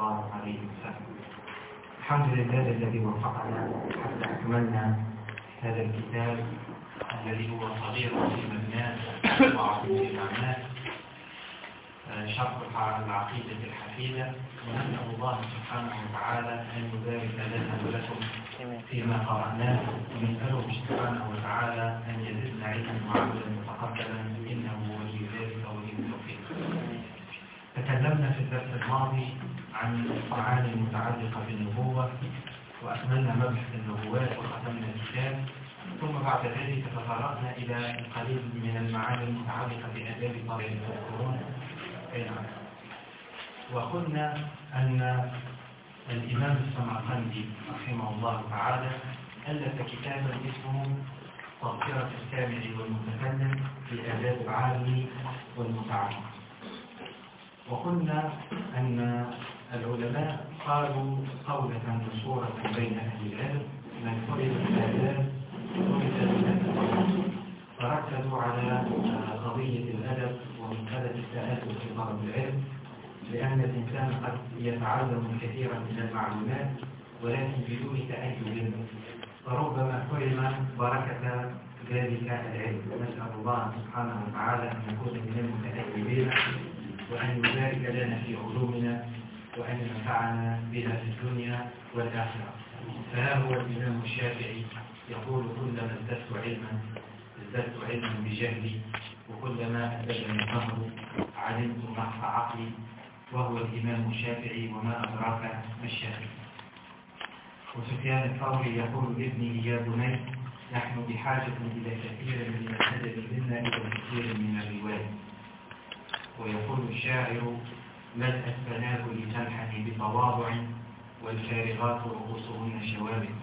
الله عليه وسلم. الحمد لله الذي وفقنا حتى أكملنا هذا الكتاب الذي هو صغير في مبناه وعظيم في معناه شرح العقيدة الحفيدة ونسأل الله سبحانه وتعالى أن يبارك لنا ولكم فيما قرأناه. ونسأله سبحانه وتعالى أن يزدنا علما وعملا متقبلا. إنه ولي ذلك ولي التوفيق. تكلمنا في الدرس الماضي عن المعاني المتعلقة بالنبوة وأكملنا مبحث النبوات وختمنا الكتاب ثم بعد ذلك تطرقنا إلى القليل من المعاني المتعلقة بآداب طريق القرون نعم. وقلنا أن الإمام السمرقندي رحمه الله تعالى ألف كتابا اسمه تذكرة السامع والمتكلم في آداب العالم والمتعلم وقلنا أن العلماء قالوا قولة مشهورة بين أهل العلم من فرض الآداب فركزوا على قضية الأدب ومسألة التأدب في طلب العلم لأن الإنسان قد يتعلم كثيرا من المعلومات ولكن بدون تأدب فربما حرم بركة ذلك العلم. نسأل الله سبحانه وتعالى أن نكون من المتأدبين وأن يبارك لنا في علومنا وأن ينفعنا بها في الدنيا والآخرة. فها هو الإمام الشافعي يقول كلما ازددت علما ازددت علما بجهلي وكلما أزددني الظهر علمت نحف عقلي وهو الإمام الشافعي وما أدراك ما الشافعي. وسفيان الثوري يقول لابنه يا بني نحن بحاجة إلى كثير من الأدب منا إلى كثير من الرواية. ويقول الشاعر ملء التناول تنحني بتواضع والفارغات رؤوسهن شوابك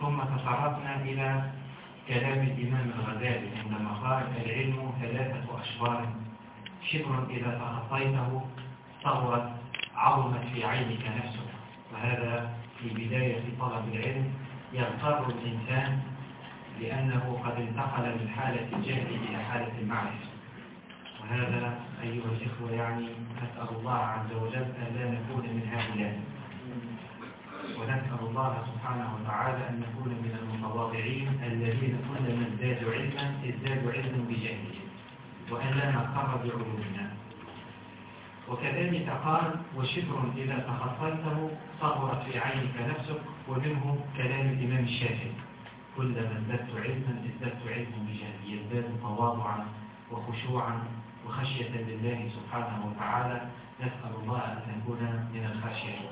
ثم تطرقنا إلى كلام الإمام الغزالي عندما قال العلم ثلاثة أشبار شبر إذا تخطيته صغرت عظمت في عينك نفسك. وهذا في بداية طلب العلم. يغتر الإنسان لأنه قد انتقل من حالة الجهل إلى حالة المعرفة. وهذا أيها الإخوة يعني نسأل الله عز وجل أن لا نكون من هؤلاء ونسأل الله سبحانه وتعالى أن نكون من المتواضعين الذين كلما ازدادوا علما ازدادوا علما بجهلهم وأن لا نغتر بعلومنا وكذلك قال وشبر إذا تخطيته صغرت في عينك نفسك ومنه كلام الإمام الشافعي كلما ازددت علما ازددت علما بجهلي يزداد تواضعا وخشوعا وخشية لله سبحانه وتعالى نسأل الله أن نكون من الخاشعين.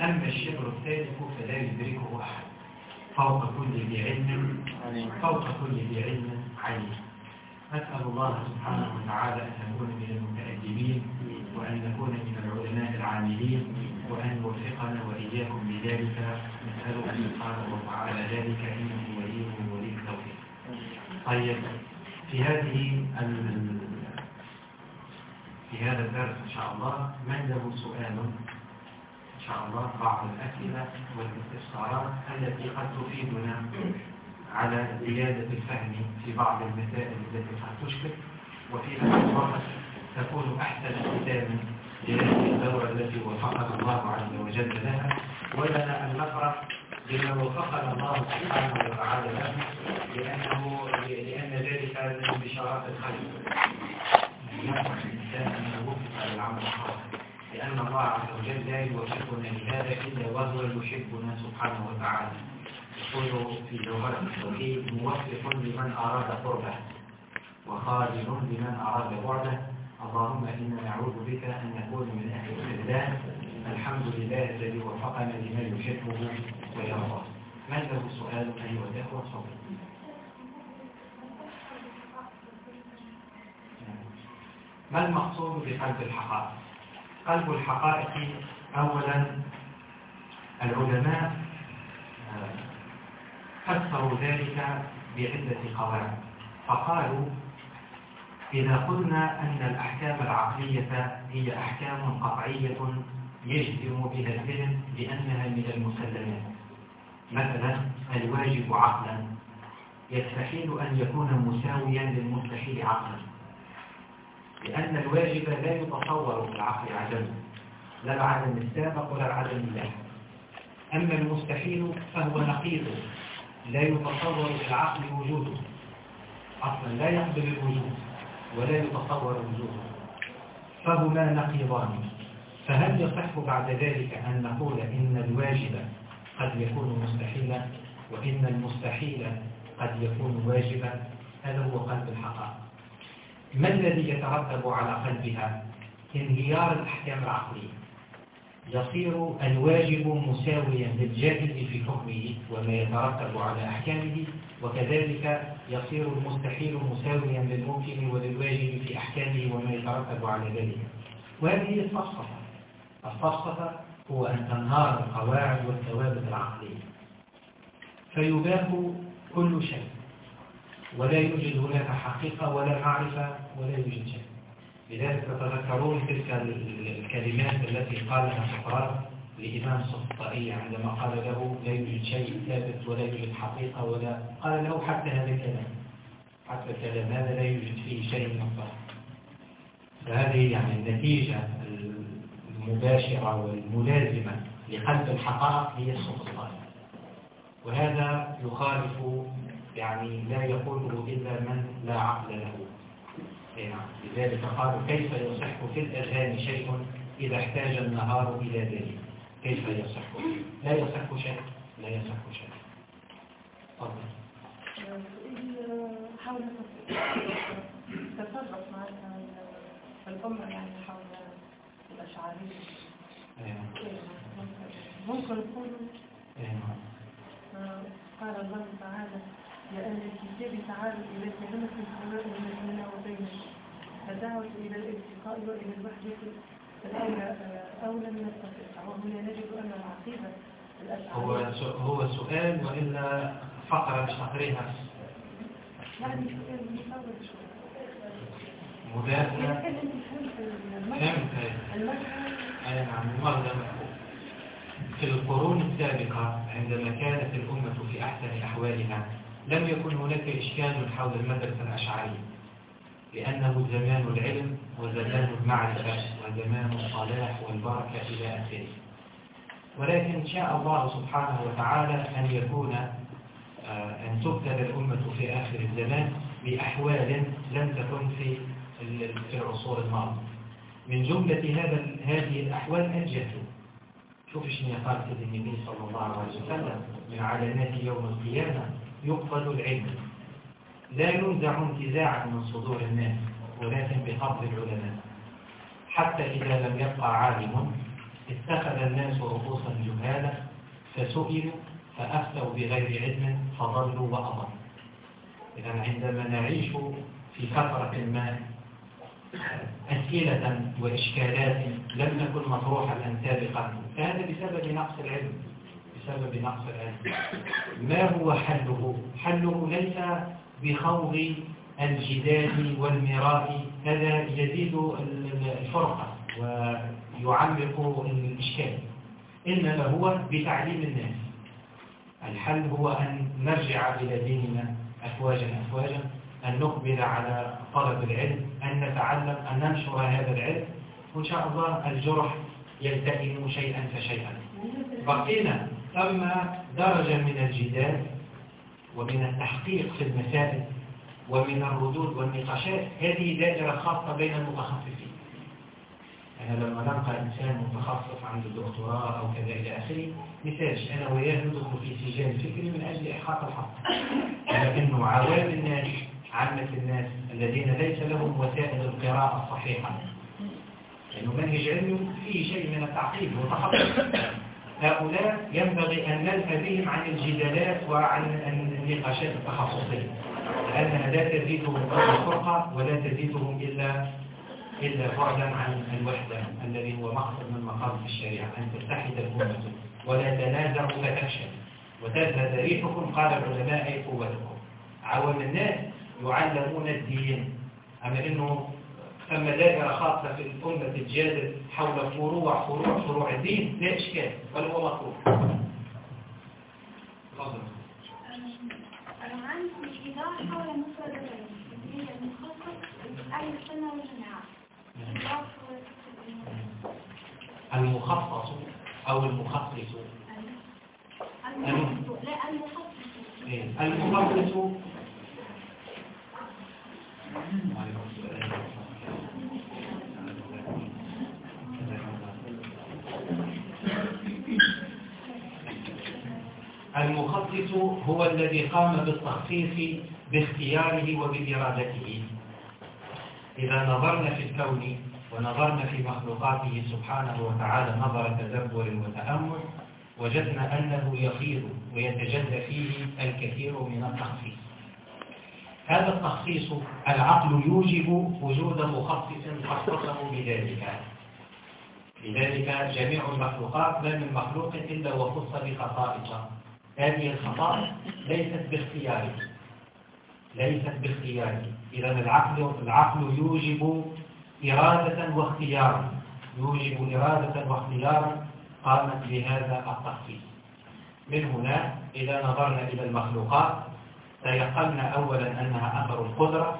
أما الشبر الثالث فلا يدركه أحد. فوق كل ذي علم فوق كل ذي علم عليم. نسأل الله سبحانه وتعالى أن نكون من المتأدبين وأن نكون من العلماء العاملين وأن يوفقنا وإياكم لذلك نسأله سبحانه وتعالى ذلك إنه ولي ولي التوفيق طيب في هذه في هذا الدرس إن شاء الله من له سؤال؟ إن شاء الله بعض الأسئلة والاستفسارات التي قد تفيدنا على زيادة الفهم في بعض المسائل التي قد تشكل. وفي نفس الوقت تكون أحسن ختاما لهذه الدورة التي وفقنا الله عز وجل لها. ولنا أن نفرح بما وفقنا الله سبحانه وتعالى له لأنه لأن ذلك من بشارات الخير الإنسان أن يوفق للعمل الصالح لأن الله عز وجل لا يوفقنا لهذا إلا وهو يحبنا سبحانه وتعالى. يقول في جوهرة التوحيد موفق لمن أراد قربه وخالد لمن أراد بعده اللهم إنا نعوذ بك أن نكون من أهل الخذلان الحمد لله الذي وفقنا لما يحبه ويرضى. من له سؤال أيها الأخوة. صبروا ما المقصود بقلب الحقائق؟ قلب الحقائق أولا العلماء آه، فسروا ذلك بعدة قواعد فقالوا إذا قلنا أن الأحكام العقلية هي أحكام قطعية يجزم بها الذهن لأنها من المسلمات مثلا الواجب عقلا يستحيل أن يكون مساويا للمستحيل عقلا. لأن الواجب لا يتصور في العقل عدمه لا العدم السابق ولا العدم اللاحق أما المستحيل فهو نقيض لا يتصور بالعقل وجوده. أصلا لا يقبل الوجود ولا يتصور وجوده. فهما نقيضان. فهل يصح بعد ذلك أن نقول إن الواجب قد يكون مستحيلا وإن المستحيل قد يكون واجبا؟ هذا هو قلب الحقائق. ما الذي يترتب على قلبها؟ انهيار الأحكام العقلية. يصير الواجب مساويا للجاهل في حكمه وما يترتب على أحكامه وكذلك يصير المستحيل مساويا للممكن وللواجب في أحكامه وما يترتب على ذلك. وهذه الفلسفة. الفلسفة هو أن تنهار القواعد والثوابت العقلية. فيباح كل شيء. ولا يوجد هناك حقيقة ولا معرفة ولا يوجد شيء. لذلك تتذكرون تلك الكلمات التي قالها سقراط لإمام الصفطائية عندما قال له لا يوجد شيء ثابت ولا يوجد حقيقة ولا قال له حتى هذا الكلام. حتى الكلام هذا لا يوجد فيه شيء من الصحة فهذه يعني النتيجة المباشرة والملازمة لقلب الحقائق هي السلطان وهذا يخالف يعني لا يقوله إلا من لا عقل له. نعم. لذلك قالوا كيف يصح في الأذهان شيء إذا احتاج النهار إلى ذلك؟ كيف يصح؟ لا يصح شيء لا يصح شيء. تفضل. حول تفرق مع الأمة يعني حول الأشعارية ممكن نقول قال الله تعالى أهل الكتاب تعالوا إلى كلمة سواء بيننا وبينكم فدعوة إلى الالتقاء وإلى الوحدة. الأولى أولى من التفرقة وهنا نجد أن العقيدة هو هو سؤال وإلا فقرة مش تقريها يعني سؤال مصور شوية. مدافع. فهمت. أي نعم في القرون السابقة عندما كانت الأمة في أحسن أحوالها لم يكن هناك إشكال حول المدرسة الأشعرية لأنه زمان العلم وزمان المعرفة وزمان الصلاح والبركة إلى آخره. ولكن شاء الله سبحانه وتعالى أن يكون آه، أن تبتلى الأمة في آخر الزمان بأحوال لم تكن في العصور الماضية. من جملة هذا هذه الأحوال الجهل شوف شنو قال النبي صلى الله عليه وسلم من علامات يوم القيامة يقبل العلم. لا ينزع انتزاعا من صدور الناس ولكن بقبض العلماء. حتى إذا لم يبقى عالم اتخذ الناس رؤوسا جهالا فسئلوا فأفتوا بغير علم فضلوا وأضلوا. إذا عندما نعيش في فترة ما أسئلة وإشكالات لم نكن مطروحة سابقا فهذا بسبب نقص العلم. بسبب نقص العلم ما هو حله؟ حله ليس بخوض الجدال والمراء. هذا يزيد الفرقة ويعمق الإشكال. إنما هو بتعليم الناس. الحل هو أن نرجع إلى ديننا أفواجا أفواجا أن نقبل على طلب العلم أن نتعلم أن ننشر هذا العلم. وإن شاء الله الجرح يلتئم شيئا فشيئا. بقينا ثم درجة من الجدال ومن التحقيق في المسائل ومن الردود والنقاشات هذه دائرة خاصة بين المتخصصين. أنا لما نلقى إنسان متخصص عنده دكتوراه أو كذا إلى آخره مثالش أنا وياه ندخل في سجال فكري من أجل إحقاق الحق. لكنه عوام الناس عامة الناس الذين ليس لهم وسائل القراءة الصحيحة. لأنه منهج علمي فيه شيء من التعقيد وتخصص هؤلاء ينبغي أن ننهى بهم عن الجدالات وعن النقاشات التخصصية لأنها لا تزيدهم إلا الفرقة ولا تزيدهم إلا إلا بعدا عن الوحدة الذي هو مقصد من مقاصد الشريعة أن تتحد الأمة ولا تنازعوا فتفشل وتذهب ريحكم قال العلماء أي قوتكم. عوام الناس يعلمون الدين. أما إنه ثم دائرة خاصة في الأمة الجادل حول فروع فروع فروع الدين لا إشكال بل هو مطلوب أنا عندي إيضاح حول العلم المخصص أهل السنة والجماعة. المخصص أو المخصص؟ المخصص. لا المخصص. إيه، المخصص المخصص هو الذي قام بالتخصيص باختياره وبإرادته. إذا نظرنا في الكون ونظرنا في مخلوقاته سبحانه وتعالى نظر تدبر وتأمل وجدنا أنه يفيض ويتجلى فيه الكثير من التخصيص. هذا التخصيص العقل يوجب وجود مخصص خصصه بذلك. لذلك جميع المخلوقات ما من مخلوق إلا وخص بخصائص هذه الخصائص ليست باختياره ليست باختياره إذا العقل العقل يوجب إرادة واختيارا يوجب إرادة واختيارا قامت بهذا التخصيص. من هنا إذا نظرنا إلى المخلوقات. تيقنا أولا أنها أثر القدرة.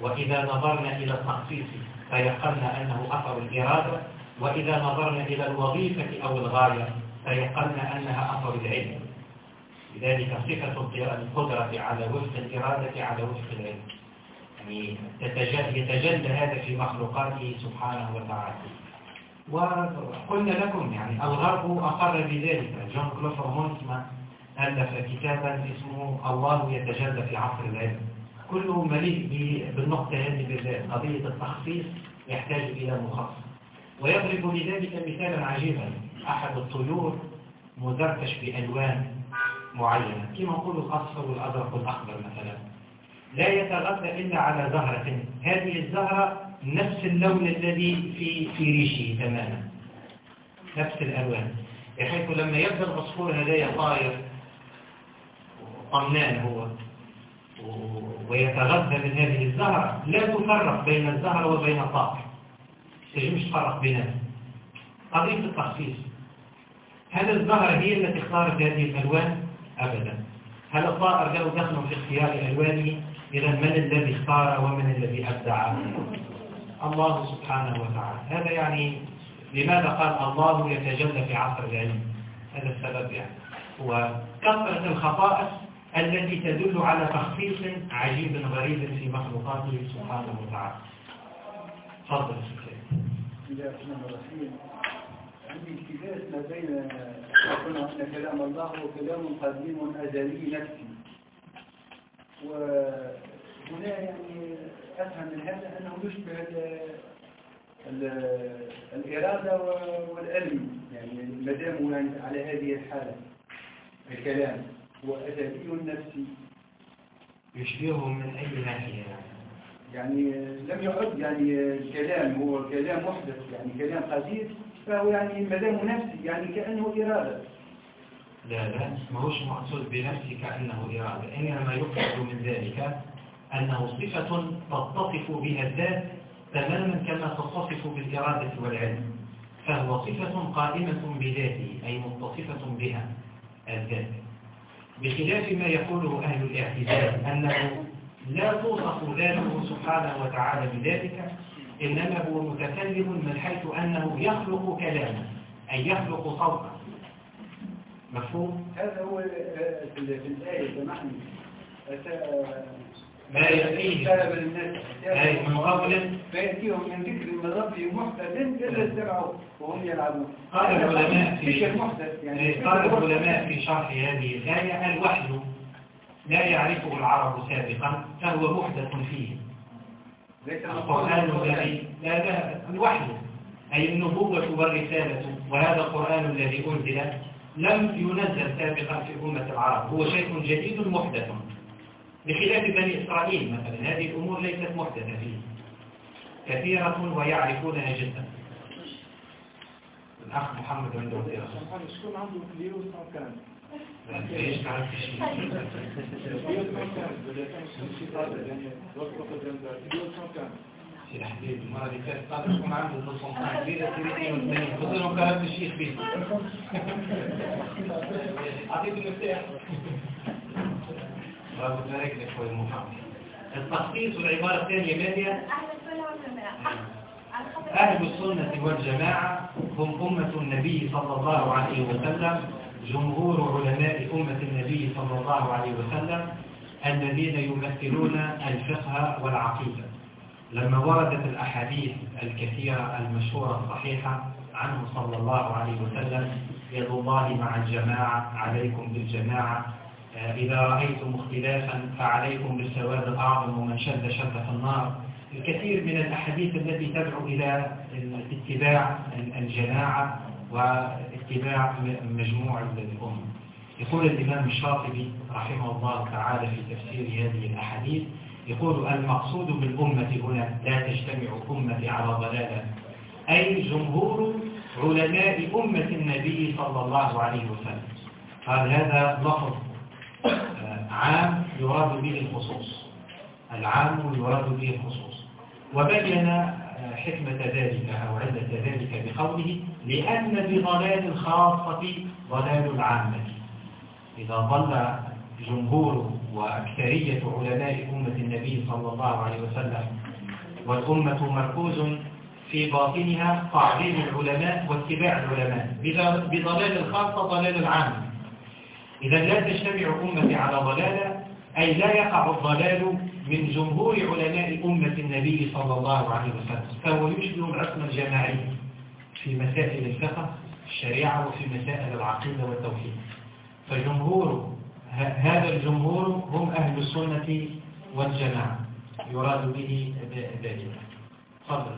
وإذا نظرنا إلى التخصيص تيقنا أنه أثر الإرادة. وإذا نظرنا إلى الوظيفة أو الغاية تيقنا أنها أثر العلم. لذلك صفة القدرة على وفق الإرادة على وفق العلم. يعني يتجلى هذا في مخلوقاته سبحانه وتعالى. وقلنا لكم يعني الغرب أقر بذلك. جون كلوفر مونتما ألف كتابا اسمه الله يتجلى في عصر العلم. كله مليء بالنقطة هذه بالذات قضية التخصيص يحتاج إلى مخصص. ويضرب لذلك مثالا عجيبا. أحد الطيور مدركش بألوان. معينة كما نقول الأصفر والأزرق والأخضر مثلا. لا يتغذى إلا على زهرة. هذه الزهرة نفس اللون الذي في في ريشه تماما. نفس الألوان. بحيث لما يبدأ العصفور هذايا طاير طمنان هو ويتغذى من هذه الزهرة لا تفرق بين الزهرة وبين الطائر. تجمش تفرق بينها قضية التخصيص. هل الزهرة هي التي اختارت هذه الألوان؟ أبدا. هل الطائر له دخل في اختيار ألوانه؟ إذا من الذي اختار ومن الذي أبدع؟ الله سبحانه وتعالى. هذا يعني لماذا قال الله يتجلى في عصر العلم؟ هذا السبب يعني. هو كثرة الخصائص التي تدل على تخصيص عجيب غريب في مخلوقاته سبحانه وتعالى. تفضل بسم الله الرحمن الرحيم. عندي التباس ما بين قلنا أن كلام الله هو كلام قديم أزلي نفسي. وهنا يعني أفهم من هذا أنه يشبه الإرادة والعلم يعني مدام يعني على هذه الحالة الكلام هو أزلي نفسي. يشبهه من أي ناحية؟ يعني لم يعد يعني الكلام هو كلام محدث يعني كلام قديم فهو يعني مدام نفسي يعني كأنه إرادة. لا لا ما هوش مقصود بنفسي كأنه إرادة. إنما يقصد من ذلك أنه صفة تتصف بها الذات تماما كما تتصف بالإرادة والعلم. فهو صفة قائمة بذاته أي متصفة بها الذات. بخلاف ما يقوله أهل الاعتزال أنه لا توصف ذاته سبحانه وتعالى بذلك إنما هو متكلم من حيث أنه يخلق كلاما أي يخلق صوتا. مفهوم؟ هذا هو في الآية سمحني ما يأتيه. أي من قبل. فيأتيهم من ذكر من ربهم محدث إلا استمعوا وهم يلعبون. قال العلماء في يعني. قال العلماء في شرح هذه الآية الوحي لا يعرفه العرب سابقا فهو محدث فيه. القرآن الذي لا لا الوحي أي النبوة والرسالة وهذا القرآن الذي أنزل لم ينزل سابقا في أمة العرب. هو شيء جديد محدث. بخلاف بني إسرائيل مثلا هذه الأمور ليست محدثة فيه. كثيرة ويعرفونها جدا. الأخ محمد عنده كان المرة اللي عنده الشيخ المفتاح لك التخصيص والعبارة الثانية مالية أهل السنة والجماعة هم أمة النبي صلى الله عليه وسلم جمهور علماء أمة النبي صلى الله عليه وسلم الذين يمثلون الفقه والعقيدة. لما وردت الأحاديث الكثيرة المشهورة الصحيحة عنه صلى الله عليه وسلم يد الله مع الجماعة عليكم بالجماعة. آه، إذا رأيتم اختلافا فعليكم بالسواد الأعظم ومن شد شد في النار. الكثير من الأحاديث التي تدعو إلى اتباع الجماعة واتباع مجموع الأمة. يقول الإمام الشاطبي رحمه الله تعالى في تفسير هذه الأحاديث يقول المقصود بالأمة هنا لا تجتمع أمة على ضلالة أي جمهور علماء أمة النبي صلى الله عليه وسلم. قال هذا لفظ آه، عام يراد به الخصوص. العام يراد به الخصوص. وبين حكمة ذلك أو علة ذلك بقوله لأن بضلال الخاصة ضلال العامة. إذا ضل جمهور وأكثرية علماء أمة النبي صلى الله عليه وسلم والأمة مركوز في باطنها تعظيم العلماء واتباع العلماء. بضلال الخاصة ضلال العام إذا لا تجتمع أمتي على ضلالة أي لا يقع الضلال من جمهور علماء أمة النبي صلى الله عليه وسلم فهو يشبه العصمة الجماعية في مسائل الفقه الشريعة وفي مسائل العقيدة والتوحيد. فجمهور هذا الجمهور هم أهل السنة والجماعة. يراد به ذلك تفضل.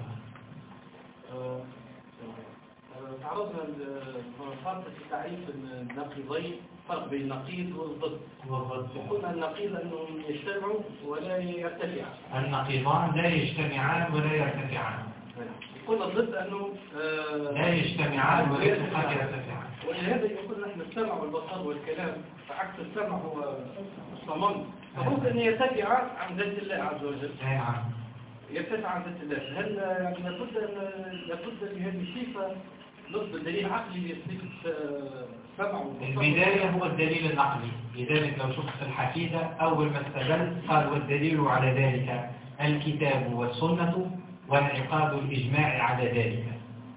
تعرضنا لفرق في تعريف النقيضين. فرق بين النقيض والضد. والضد وقلنا النقيض أنهم يجتمعوا ولا يرتفعان. النقيضان لا يجتمعان ولا يرتفعان. قلنا الضد انه آه، لا يجتمعان ولا يرتفعان. ولهذا يقول نحن السمع والبصر والكلام فعكس السمع هو الصمم. فممكن أن يرتفع عن ذات الله عز وجل. نعم. يرتفع عن ذات الله. هل يعني لابد أن لابد لهذه الصفة نصب دليل عقلي لصفه آه، سمع البداية هو الدليل النقلي لذلك لو شفت الحفيدة أول ما استدل قال والدليل على ذلك الكتاب والسنة وانعقاد الإجماع على ذلك.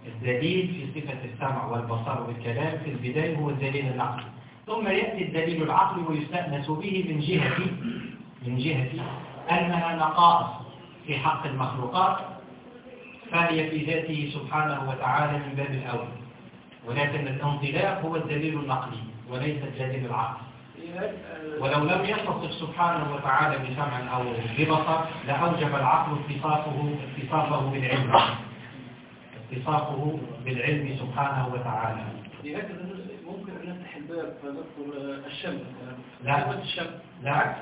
الدليل في صفة السمع والبصر والكلام في البداية هو الدليل العقلي. ثم يأتي الدليل العقلي ويستأنس به من جهة من جهة أنها نقائص في حق المخلوقات فهي في ذاته سبحانه وتعالى من باب الأول ولكن الانطلاق هو الدليل النقلي وليس الدليل العقلي ولو لم يتصف سبحانه وتعالى بسمع أو ببصر لأوجب العقل اتصافه اتصافه بالعلم اتصافه بالعلم سبحانه وتعالى لهذا ممكن ان نفتح الباب فنذكر الشمس لا. كلمة الشمس لا.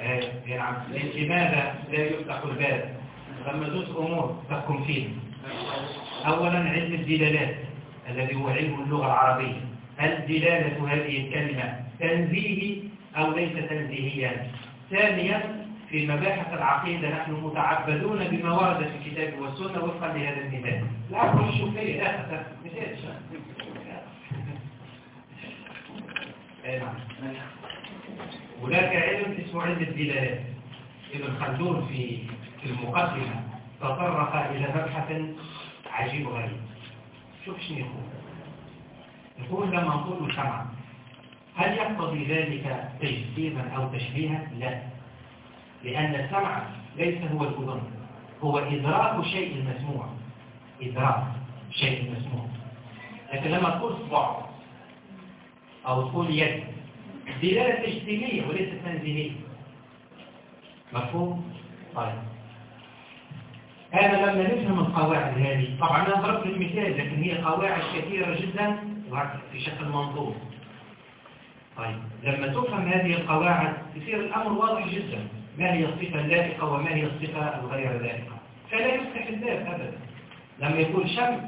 إيه، نعم لماذا لا يفتح الباب لما زوج أمور تحكم فيه أولا علم الدلالات الذي هو علم اللغة العربية. هل دلالة هذه الكلمة تنزيه أو ليس تنزيهيا. ثانيا في مباحث العقيدة نحن متعبدون بما ورد في الكتاب والسنة وفقا لهذا المثال. لا أقول الشوفية لا أخذ مثال. هناك علم اسمه علم الدلالات. ابن خلدون في في المقدمة تطرق إلى مبحث عجيب غريب. شوف شنو يقول. يقول لما نقول سمع هل يقتضي ذلك تجسيما أو تشبيها؟ لا. لأن السمع ليس هو الأذن هو إدراك شيء مسموع. إدراك شيء مسموع. لكن لما تقول صبع أو تقول يد دلالة تجسيمية وليست تنزيهية مفهوم؟ طيب. هذا لما نفهم القواعد هذه طبعا أنا ضربت المثال لكن هي قواعد كثيرة جدا. في شكل منظور. طيب لما تفهم هذه القواعد يصير الأمر واضح جدا. ما هي الصفة اللائقة وما هي الصفة الغير لائقة فلا يفتح الباب أبدا. لما يقول شم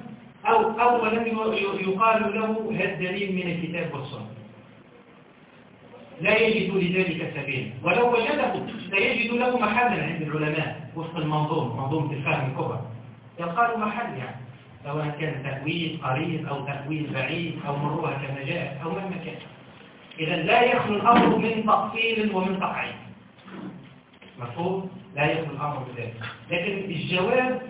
أو أولا يقال له هذا دليل من الكتاب والسنة. لا يجد لذلك سبيلا. ولو وجده لا يجد له محلا عند العلماء. وفق المنظوم منظومة الفهم الكبرى. يلقى له محل يعني سواء كان تأويل قريب أو تأويل بعيد أو مروها كما جاء أو مهما كان إذا لا يخلو الأمر من تفصيل ومن تقعيد. مفهوم؟ لا يخلو الأمر بذلك لكن الجواب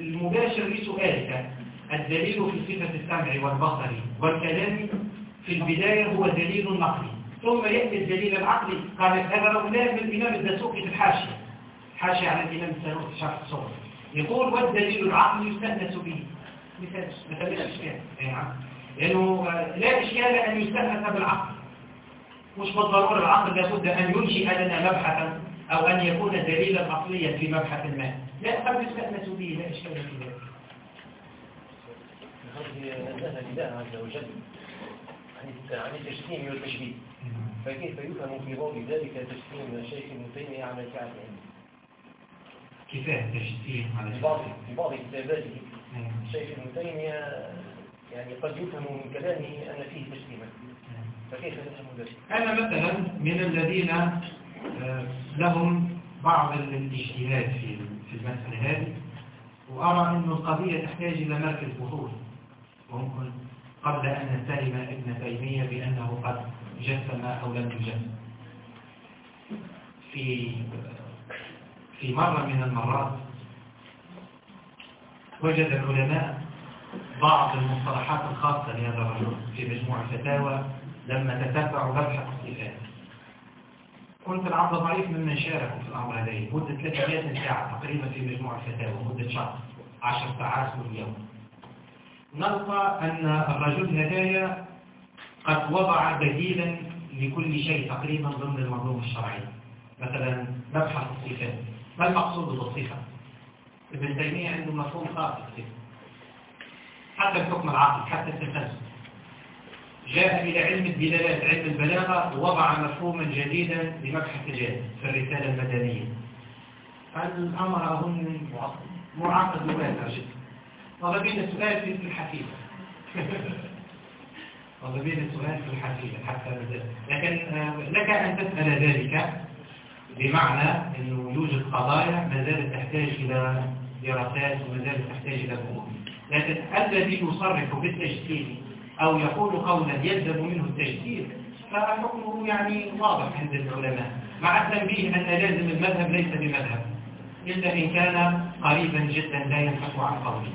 المباشر لسؤالك الدليل في صفة السمع والبصر والكلام في البداية هو دليل نقلي. ثم يأتي الدليل العقلي. قال هذا لو من الإمام الدسوقي في الحاشية. حاشية على الإمام السنوات شرح الصور يقول والدليل العقلي يستأنس به. مثال مثال الأشكال يعني لأنه لا إشكال أن يستأنس بالعقل. مش بالضرورة العقل لابد أن ينشئ لنا مبحثا أو أن يكون دليلا عقليا في مبحث ما. لا قد يستأنس به. لا إشكال في ذلك. هذه لله عز وجل عن عن التجسيم والتشبيه فكيف يفهم في ضوء ذلك تجسيم شيخ ابن تيمية على الكعب كفاية التجسيم على في بعض في بعض كتاباته شيخ ابن تيمية يعني قد يفهم من كلامه أن فيه تجسيما فكيف نفهم ذلك؟ أنا مثلا من الذين آه، لهم بعض الاجتهاد في في المسألة هذه. وأرى أن القضية تحتاج إلى مركز بحوث ممكن قبل أن نتهم ابن تيمية بأنه قد جسم أو لم يجسم. في في مرة من المرات وجد العلماء بعض المصطلحات الخاصة لهذا الرجل في مجموع الفتاوى لما تتبعوا مبحث الصفات. كنت العبد ضعيف ممن شاركوا في الأمر هذا مدة 300 ساعة تقريبا في مجموع الفتاوى مدة شهر 10 ساعات كل يوم نلقى أن الرجل هدايا قد وضع بديلا لكل شيء تقريبا ضمن المنظومة الشرعية مثلا مبحث الصفات. ما المقصود بالصفة؟ ابن تيمية عنده مفهوم خاص بالصفة حتى الحكم العقل حتى التفلسف جاء إلى علم الدلالات علم البلاغة ووضع مفهوما جديدا لمبحث الجهل في الرسالة المدنية. الأمر أظن معقد. واسع جدا طلبين السؤال في الحفيظة طلبين السؤال في الحفيظة حتى لكن آه، لك أن تسأل ذلك. بمعنى أنه يوجد قضايا ما زالت تحتاج إلى دراسات وما زالت تحتاج إلى بحوث لكن الذي يصرح بالتجسيد أو يقول قولا يلزم منه التجسيد فحكمه يعني واضح عند العلماء مع التنبيه أن لازم المذهب ليس بمذهب. إلا إن كان قريبا جدا لا ينفك عن قوله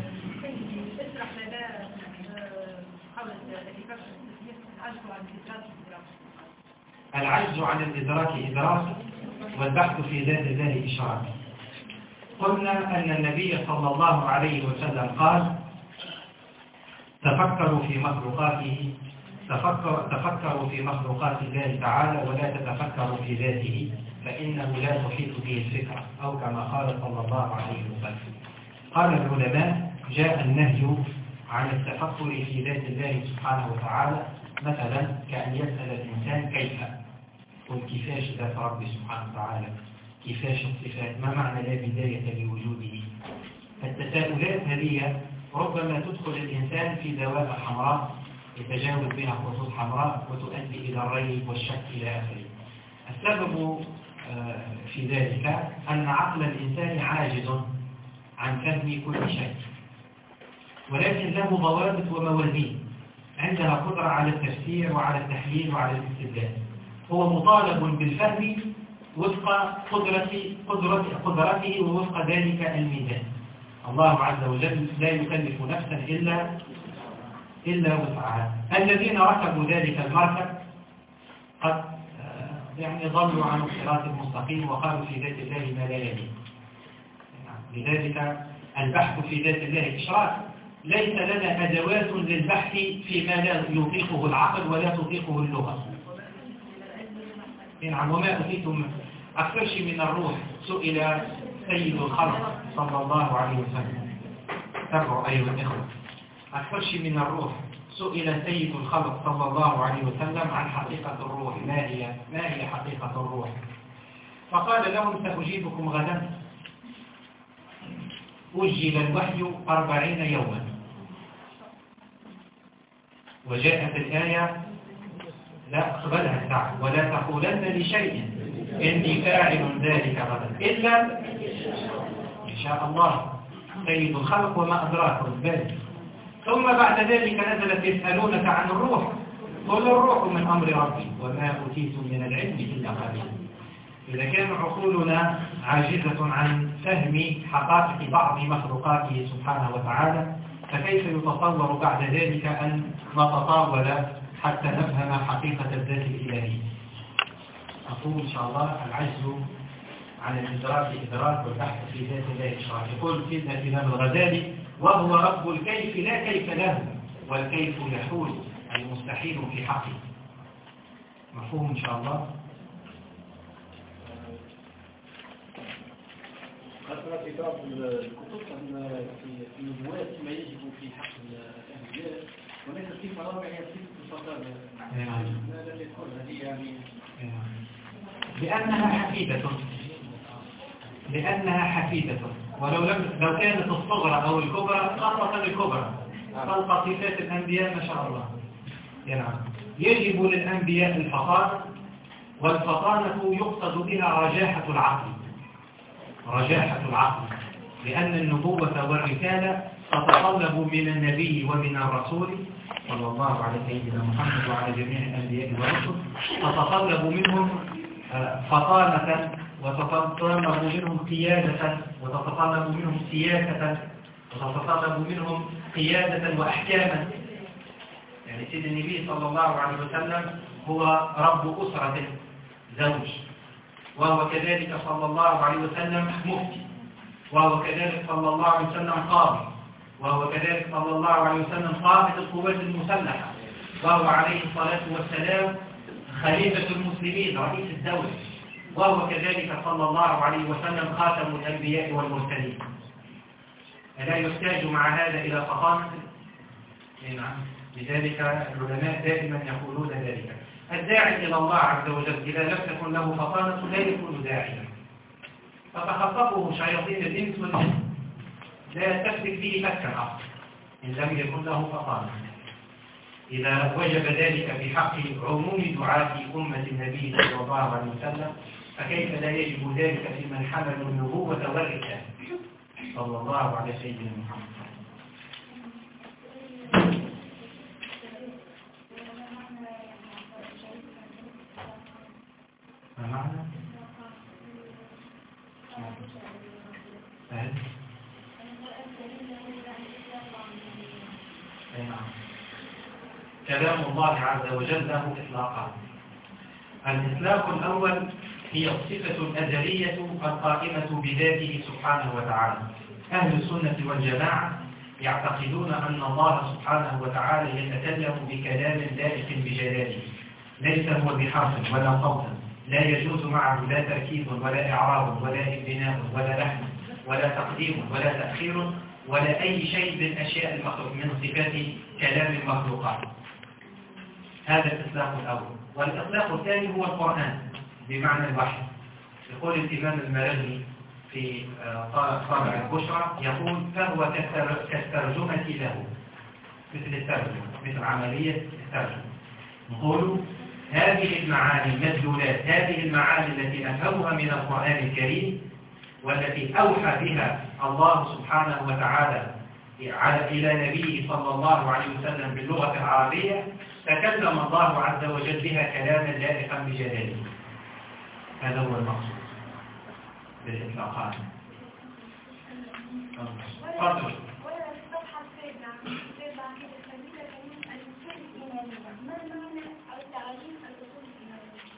العجز عن الإدراك إدراك والبحث في ذات الله إشراك قلنا أن النبي صلى الله عليه وسلم قال تفكروا في مخلوقاته تفكر تفكروا في مخلوقات الله تعالى ولا تتفكروا في ذاته فإنه لا تحيط به الفكرة أو كما قال صلى الله عليه وسلم. قال العلماء جاء النهي عن التفكر في ذات الله سبحانه وتعالى مثلا كأن يسأل الإنسان كيف؟ قل كيفاش ذات ربي سبحانه وتعالى كيفاش الصفات ما معنى لا بداية لوجوده؟ التساؤلات هذه ربما تدخل الإنسان في دوائر حمراء يتجاوز بها خطوط حمراء وتؤدي إلى الريب والشك إلى آخره. السبب آه، في ذلك أن عقل الإنسان عاجز عن فهم كل شيء ولكن له ضوابط وموازين عندها قدرة على التفسير وعلى التحليل وعلى الاستدلال هو مطالب بالفهم وفق قدرة قدرة قدرته ووفق ذلك الميزان. الله عز وجل لا يكلف نفسا إلا إلا وسعها. الذين ركبوا ذلك المركب قد آه، يعني ضلوا عن الصراط المستقيم وقالوا في ذات الله ما لا يليق. لذلك البحث في ذات الله إشراك ليس لنا أدوات للبحث فيما لا يطيقه العقل ولا تطيقه اللغة. نعم وما أتيتم أكثر شيء من الروح سئل سيد الخلق صلى الله عليه وسلم. تبعوا أيها الإخوة. أكثر شيء من الروح سئل سيد الخلق صلى الله عليه وسلم عن حقيقة الروح. ما هي ما هي حقيقة الروح؟ فقال لهم سأجيبكم غدا. أجل الوحي أربعين يوما. وجاءت الآية لا أقبلها الساعة ولا تقولن لشيء إني فاعل ذلك غدا. إلا إن شاء الله سيد الخلق وما أدراك البال ثم بعد ذلك نزلت يسألونك عن الروح. قل الروح من أمر ربي وما أتيت من العلم إلا قليلا. إذا كان عقولنا عاجزة عن فهم حقائق بعض مخلوقاته سبحانه وتعالى فكيف يتصور بعد ذلك أن نتطاول حتى نفهم حقيقة الذات الإلهية. أقول إن شاء الله العجز عن الإدراك إدراك والبحث في ذات الله إشراك يقول سيدنا الإمام الغزالي وهو رب الكيف لا كيف له والكيف يحول أي مستحيل في حقه. مفهوم إن شاء الله؟ قرأت في بعض الكتب أن في في نبوات ما يجب في حق الأنبياء هناك صفة رابعة صفة يكن هذه يعني لأنها حفيدة. لأنها حفيدة. ولو لم لو كانت الصغرى أو الكبرى خاصة الكبرى. خلق صفات الأنبياء ما شاء الله. نعم. يجب للأنبياء الفطانة والفطانة يقصد بها رجاحة العقل. رجاحة العقل. لأن النبوة والرسالة تتطلب من النبي ومن الرسول صلى الله على سيدنا محمد وعلى جميع الأنبياء والرسل. تتطلب منهم آه، فطانة وتتطلب منهم قيادة وتتطلب منهم سياسة وتتطلب منهم قيادة وأحكاما. يعني سيد النبي صلى الله عليه وسلم هو رب أسرة زوج وهو كذلك صلى الله عليه وسلم مفتي. وهو كذلك صلى الله عليه وسلم قاضي. وهو كذلك صلى الله عليه وسلم قائد القوات المسلحة. وهو عليه الصلاة والسلام خليفة المسلمين رئيس الدولة. وهو كذلك صلى الله عليه وسلم خاتم الأنبياء والمرسلين. ألا يحتاج مع هذا إلى فخامة؟ نعم. لذلك العلماء دائما يقولون ذلك. الداعي إلى الله عز وجل إذا لم تكن له فطانة لا يكون داعيا. فتخطفه شياطين الإنس والجن. لا تفلك به أصلا إن لم يكن له فطانة إذا وجب ذلك في حق عموم دعاة أمة النبي صلى الله عليه وسلم فكيف لا يجب ذلك في من حملوا النبوة والرسالة؟ صلى الله على سيدنا محمد ما معنى؟ فهد؟ أي نعم. كلام الله عز وجل له إطلاقان الإطلاق الأول هي الصفة الأزلية القائمة بذاته سبحانه وتعالى. أهل السنة والجماعة يعتقدون أن الله سبحانه وتعالى يتكلم بكلام لائق بجلاله. ليس هو بحرف ولا صوت. لا يجوز معه لا تركيب ولا إعراب ولا إبناء ولا لحن ولا تقديم ولا تأخير ولا أي شيء من أشياء المخلوق من صفات كلام المخلوقات. هذا الإطلاق الأول. والإطلاق الثاني هو القرآن بمعنى الوحي. يقول الإمام المرغي في آه، طابع البشرى يقول فهو كالتر- كالترجمة له. مثل الترجمة مثل عملية الترجمة. نقول هذه المعاني المدلولات هذه المعاني التي نفهمها من القرآن الكريم والتي أوحى بها الله سبحانه وتعالى إلى نبيه صلى الله عليه وسلم باللغة العربية تكلم الله عز وجل بها كلاما لائقا بجلاله. هذا هو المقصود بالإطلاقات تفضل؟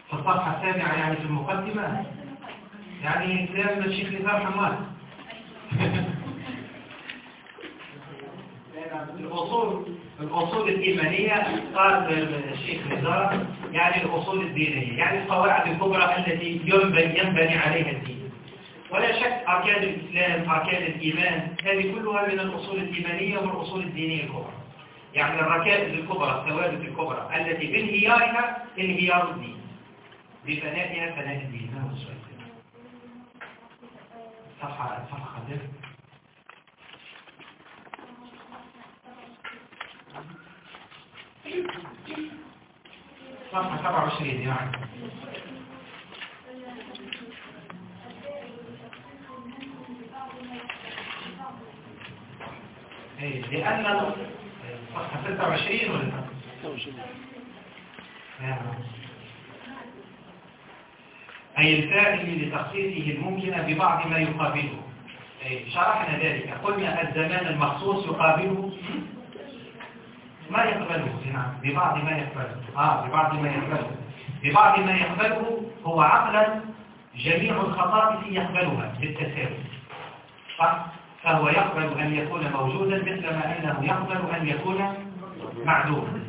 في الصفحة السابعة يعني في المقدمة. يعني كلام الشيخ نزار حماد الأصول الأصول الإيمانية قال الشيخ نزار يعني الأصول الدينية يعني القواعد الكبرى التي ينبني, عليها الدين. ولا شك أركان الإسلام أركان الإيمان هذه كلها من الأصول الإيمانية والأصول الدينية الكبرى. يعني الركائز الكبرى الثوابت الكبرى التي بانهيارها انهيار الدين. بفنائها فناء الدين. السؤال صفحة صفحة خضر صفحة 27 يعني إيه، لأن صفحة 26 ولا 26 نعم أي الفاعل لتخصيصه الممكن ببعض ما يقابله. أي شرحنا ذلك. قلنا الزمان المخصوص يقابله ببعض ما يقبله. آه ببعض ما يقبله. ببعض ما يقبله هو عقلا جميع الخصائص يقبلها بالتساوي. صح؟ فهو يقبل أن يكون موجودا مثلما أنه يقبل أن يكون معدوما.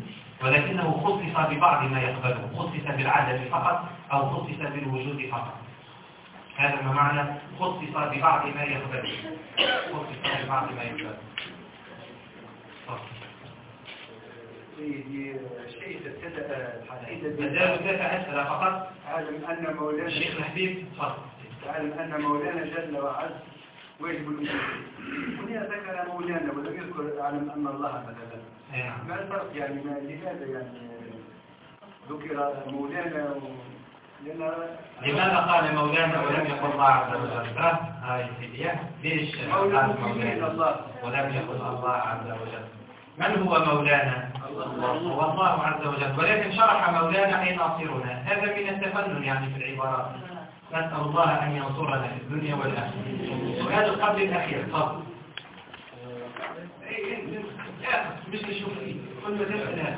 ولكنه خصص ببعض ما يقبله. خصص بالعدد فقط أو خصص بالوجود فقط. هذا ما معنى خصص ببعض ما يقبله. خصص ببعض ما يقبله. سيدي شيء ابتدأ الحقيقة مازالوا ثلاثة أسئلة فقط. أعلم أن مولانا الشيخ الحبيب تفضل تعلم أن مولانا جل وعز واجب الوجود هنا ذكر مولانا ولم يذكر أعلم أن الله مثلا نعم. ما الفرق يعني؟ ما لماذا يعني ذكر مولانا و... لماذا قال مولانا ولم يقل الله عز وجل؟ ها هاي سيدية ليش قال مولانا ولم يقل الله عز وجل؟ من هو مولانا؟ هو الله عز وجل. ولكن شرح مولانا أي ناصرنا هذا من التفنن يعني في العبارات. نسأل الله أن ينصرنا في الدنيا والآخرة. وهذا القبل الأخير تفضل مش نشوف. فيه كل ما تسأل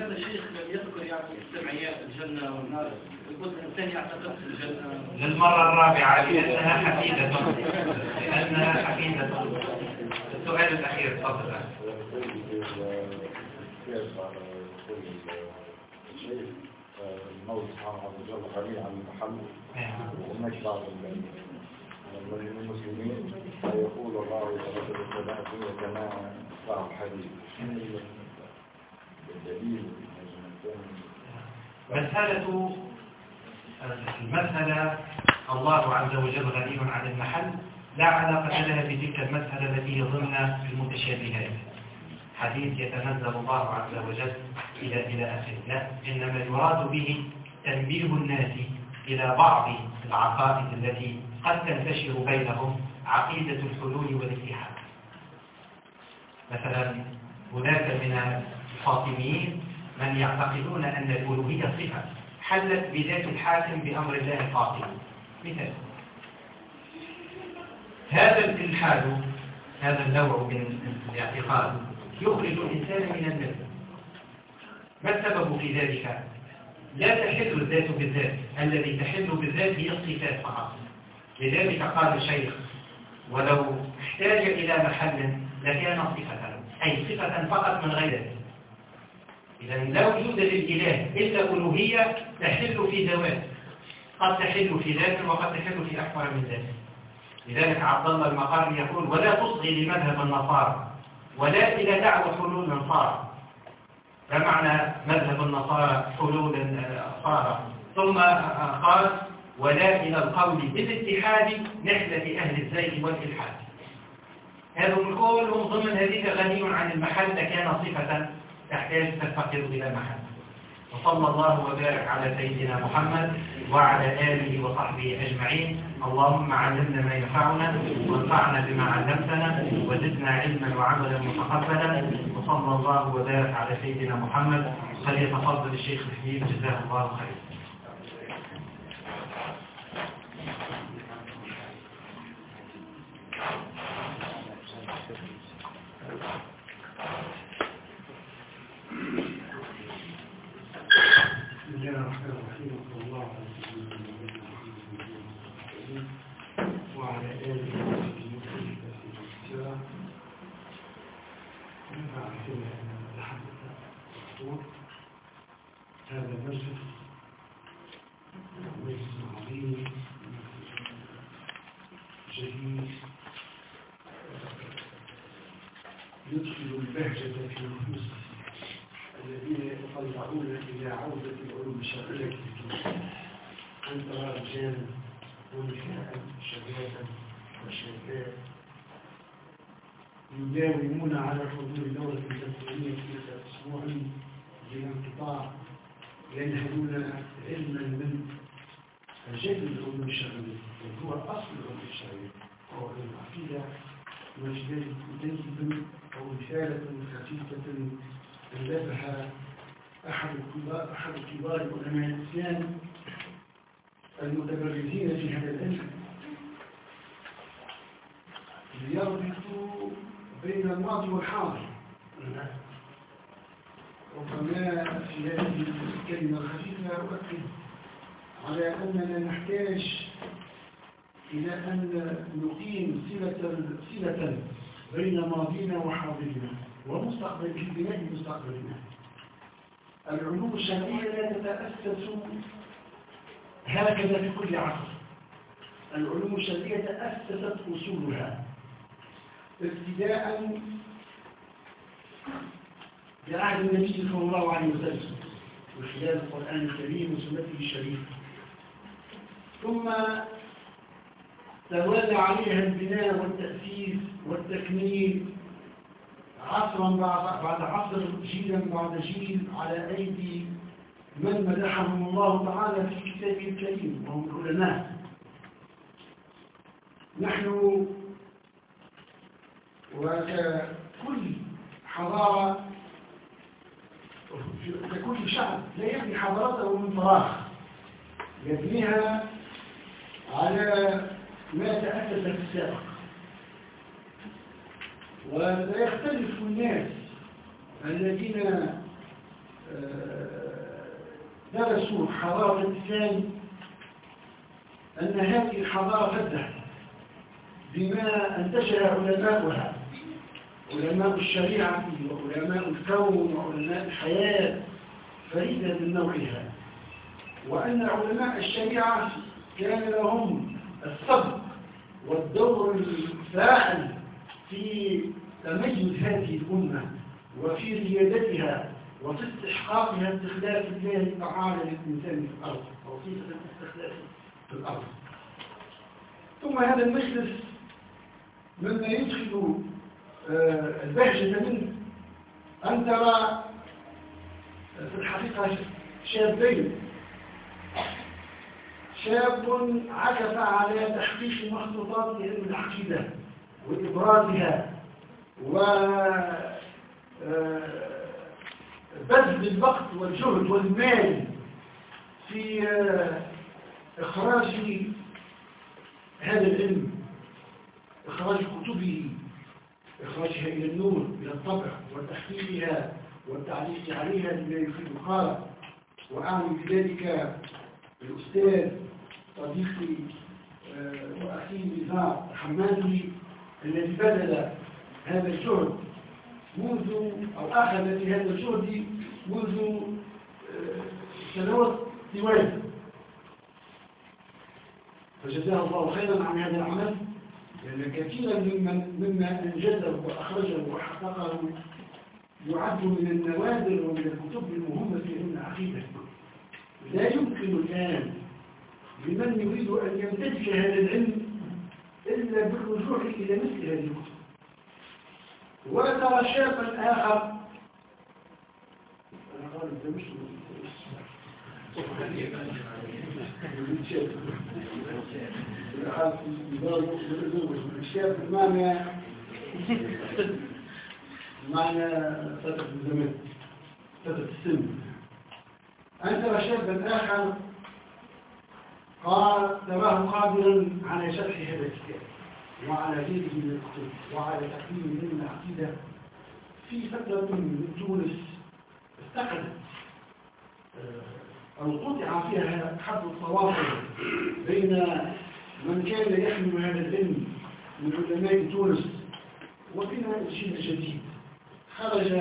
هذا الشيخ لم يذكر يعني السمعيات الجنة والنار. يقول الإنسان يعتقد في الجنة. للمرة الرابعة لأنها حفيدة. لأنها حفيدة. السؤال الأخير تفضل. الموت سبحانه وتعالى غني عن المحل وهناك بعض المسلمين يقول الله تعالى بالصلاة كما صار الحديث الدليل مسألة المسألة الله عز وجل غني عن المحل. لا علاقة لها بتلك المسألة التي هي ضمن المتشابهات. حديث يتنزل الله عز وجل إلى إلى آخره لا إنما يراد به تنبيه الناس إلى بعض العقائد التي قد تنتشر بينهم عقيدة الحلول والاتحاد. مثلا هناك من الفاطميين من يعتقدون أن الألوهية صفة حلت بذات الحاكم بأمر الله الفاطمي. مثال هذا الإلحاد هذا النوع من الاعتقاد يخرج الإنسان من الملة ما السبب في ذلك؟ لا تحل الذات بالذات الذي تحل بالذات هي الصفات فقط. لذلك قال الشيخ ولو احتاج إلى محل لكان صفة أي صفة فقط من غير إذا لا وجود للإله إلا ألوهية تحل في ذوات قد تحل في ذات وقد تحل في أكثر من ذات. لذلك عبد الله المقاري يقول ولا تصغي لمذهب النصارى ولا إلى دعوة حلول النصارى. فمعنى مذهب النصارى حلول النصارى. ثم قال ولا إلى القول بالاتحاد نحلة أهل الزيت والإلحاد. هذهم كلهم ضمن هذه غني عن المحل كان صفة تحتاج تفتقر إلى محل. وصلى الله وبارك على سيدنا محمد وعلى آله وصحبه أجمعين. اللهم علمنا ما ينفعنا وانفعنا بما علمتنا وزدنا علما وعملا متقبلا. وصلى الله وبارك على سيدنا محمد. فليتفضل الشيخ الحبيب جزاه الله خير. صلى الله عليه وسلم وخلال القرآن الكريم وسنته الشريفة. ثم توالى عليها البناء والتأسيس والتكميل عصرا بعد بعد عصر جيلا بعد جيل على أيدي من مدحهم الله تعالى في كتابه الكريم وهم العلماء. نحن وككل حضارة ككل شعب لا يبني حضارته من فراغ. يبنيها على ما تأسس في السابق. ولا يختلف الناس الذين درسوا حضارة الإسلام أن هذه الحضارة فدة بما أنتشر علماؤها. علماء الشريعة وعلماء الكون وعلماء الحياة. فريدة من نوعها. وأن علماء الشريعة كان لهم السبق والدور الفاعل في تميز هذه الأمة وفي ريادتها وفي استحقاقها استخلاف الله تعالى للإنسان في الأرض في الاستخلاف في الأرض. ثم هذا المجلس مما يدخل البهجة منه أن ترى في الحقيقة شابين. شاب عكف على تحقيق مخطوطات علم العقيدة وإبرازها و آه، بذل الوقت والجهد والمال في آه، إخراج هذا العلم إخراج كتبه. إخراجها إلى النور إلى الطبع وتحقيقها والتعليق عليها بما يفيد القارئ وأعني بذلك الأستاذ صديقي آه، وأخي نزار حمادي الذي بذل هذا الجهد منذ أو أخذ في هذا الجهد منذ آه، سنوات طوال. فجزاه الله خيرا عن هذا العمل. لأن كثيرا ممن مما أنجزه وأخرجه وحققه يعد من النوادر ومن الكتب المهمة في علم العقيدة. لا يمكن الآن لمن يريد أن يمتلك هذا العلم إلا بالرجوع إلى مثل هذه الكتب. وترى شابا آخر أنا قال ده مش الشاب بمعنى بمعنى فترة الزمان فترة السن أنت وشابا آخر قال تراه قادرا على شرح هذا الكتاب وعلى غيره من الكتب وعلى تقديم من العقيدة في فترة من تونس استقلت أو قطع فيها حد التواصل بين من كان يحمل هذا العلم من علماء تونس وبين الجيل الجديد. خرج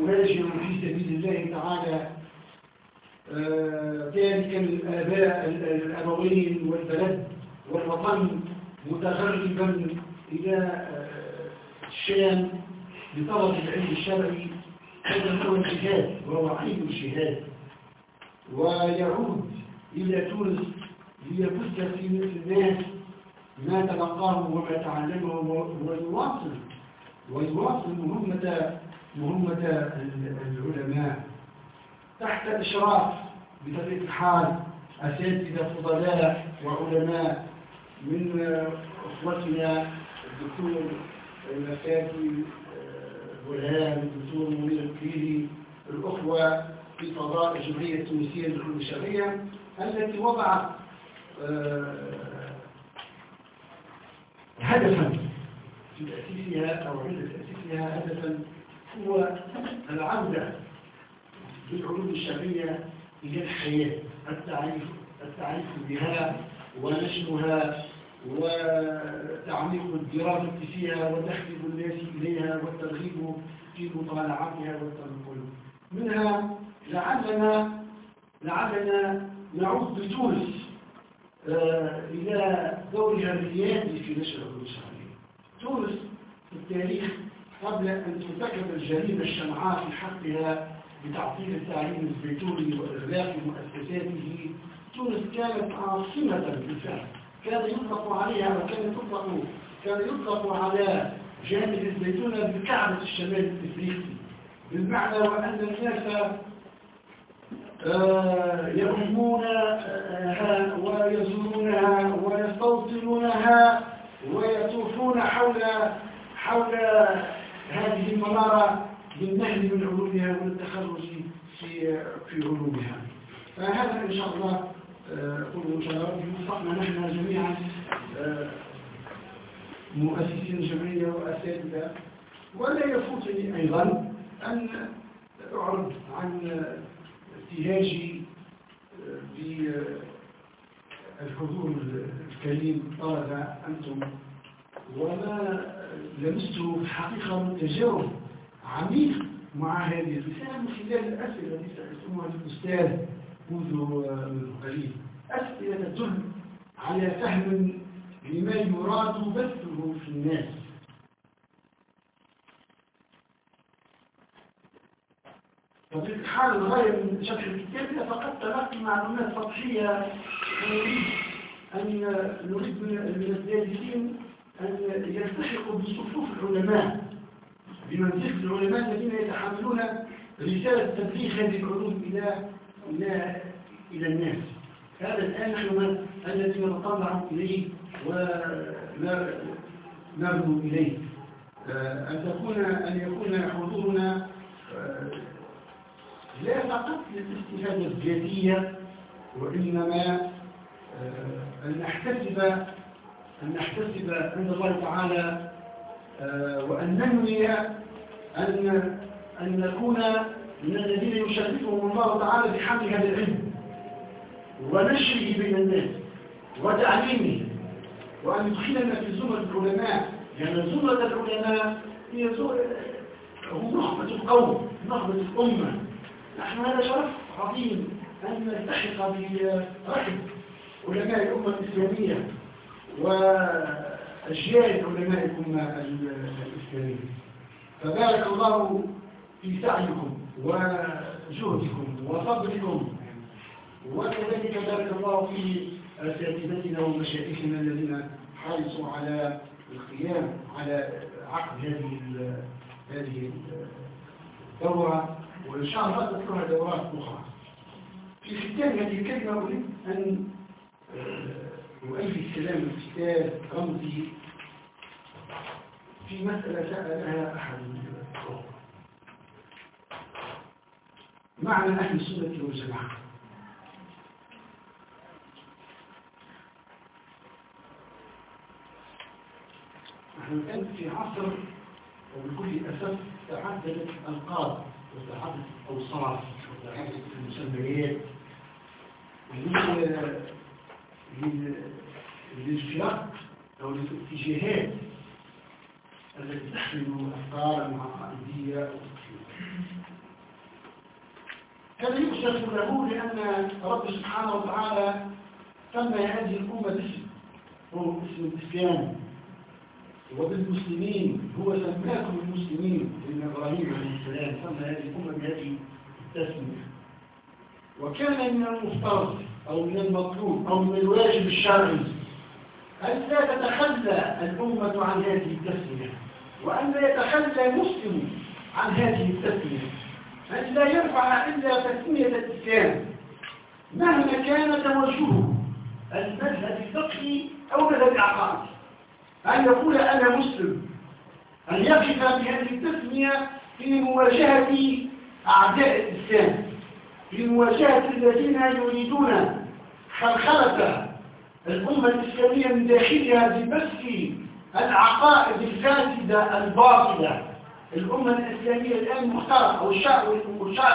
مهاجرا في سبيل الله تعالى تاركا الآباء الأبوين والبلد والوطن متغربا إلى الشام لطلب العلم الشرعي هذا هو الجهاد وهو عين الجهاد. ويعود إلى تونس ليبث في مثل الناس ما تلقاه وما تعلمه ويواصل ويواصل مهمة مهمة العلماء. تحت إشراف بطبيعة الحال أساتذة فضلاء وعلماء من أخوتنا الدكتور المفاتي برهان الدكتور منير الكيري الأخوة في فضاء الجمعية التونسية للعلوم الشرعية التي وضعت هدفا في تأسيسها أو عند تأسيسها هدفا هو العودة بالعلوم الشرعية إلى الحياة التعريف التعريف بها ونشرها وتعميق الدراسة فيها وتحبب الناس إليها والترغيب في مطالعتها والتنقل منها لعلنا لعلنا نعود بتونس آه، إلى دورها الريادي في نشر العلوم الشرعية تونس في التاريخ قبل أن ترتكب الجريمة الشمعاء في حقها بتعطيل التعليم الزيتوني وإغلاق مؤسساته. تونس كانت عاصمة بالفعل. كان يطلق عليها وكان يطلق كان يطلق على جانب الزيتونة بكعبة الشمال الإفريقي. بالمعنى وأن الناس يؤمنونها ويزورونها ويستوطنونها ويطوفون حول حول هذه المنارة للنهل من علومها والتخرج في في علومها. فهذا إن شاء الله قل إن شاء الله يوفقنا نحن جميعا. آه، مؤسسين الجمعية وأساتذة. ولا يفوتني أيضا أن أعرض عن ابتهاجي بالحضور الكريم طلبة أنتم. وما لمسته في الحقيقة من تجاوب عميق مع هذه الرسالة من خلال الأسئلة التي سألتموها للأستاذ منذ قليل. أسئلة تدل على فهم لما يراد بثه في الناس. ففي الحال الغاية من شرح الكتاب فقد تلقي معلومات سطحية. نريد أن نريد من الدارسين أن يلتحقوا بصفوف العلماء بمنزلة العلماء الذين يتحملون رسالة تبليغ هذه العلوم إلى إلى إلى الناس. هذا الآن الذي نتطلع إليه ونرجو إليه. أن تكون أن يكون حضورنا لا فقط للاستفادة الذاتية وإنما آه، أن نحتسب أن نحتسب عند الله تعالى وأن ننوي أن أن نكون من الذين يشرفهم الله تعالى بحمل هذا العلم ونشره بين الناس وتعليمه وأن يدخلنا في زمرة العلماء. لأن زمرة العلماء هي هم نخبة القوم نخبة الأمة. نحن هذا شرف عظيم. أن نلتحق برحب علماء الأمة الإسلامية وأجيال علماء الأمة الإسلامية. فبارك الله في سعيكم وجهدكم وصبركم وكذلك بارك الله في أساتذتنا ومشايخنا الذين حرصوا على القيام على عقد هذه هذه الدورة. وإن شاء الله تكون دورات أخرى. في ختام هذه الكلمة أريد أن آه، أؤيد الكلام الكتاب رمزي. في مسألة سألها أحد معنى أهل السنة والجماعة. نحن الآن في عصر وبكل أسف تعددت الألقاب وتعددت الأوصاف وتعددت المسميات للفرق أو للاتجاهات التي تحمل أفكارا عقائدية أو هذا يكشف له لأن رب سبحانه وتعالى سمى هذه الأمة باسم هو اسم الإسلام. وبالمسلمين هو سماكم المسلمين. لأن إبراهيم عليه السلام سمى هذه الأمة بهذه التسمية. وكان من المفترض أو من المطلوب أو من الواجب الشرعي أن لا تتخلى الأمة عن هذه التسمية وأن لا يتخلى مسلم عن هذه التسمية. أن لا يرفع إلا تسمية الإسلام مهما كان توجهه المذهب الفقهي أو مذهب العقائد أن يقول أنا مسلم. أن يقف بهذه التسمية في مواجهة أعداء الإسلام في مواجهة الذين يريدون خلخلة الأمة الإسلامية من داخلها ببث العقائد الفاسدة الباطلة. الأمة الإسلامية الآن مخترقة والشعب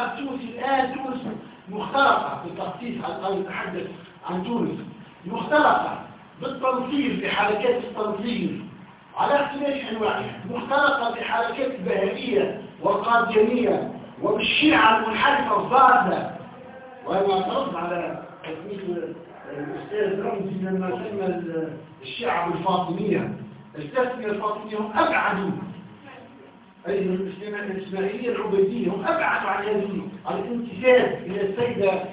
التونسي الآن تونس مخترقة بالتخصيص على الأقل نتحدث عن تونس. مختلقة بالتنصير بحركات التنصير على اختلاف أنواعها مختلقة بحركات البهائية والقاديانية وبالشيعة المنحرفة الضالة وأنا اعترضت على تسمية الأستاذ رمزي لما سمى الشيعة بالفاطمية. التسمية الفاطمية هم أبعدوا. أي الإسماعيلية العبيدية هم أبعدوا عن هذه الانتساب إلى السيدة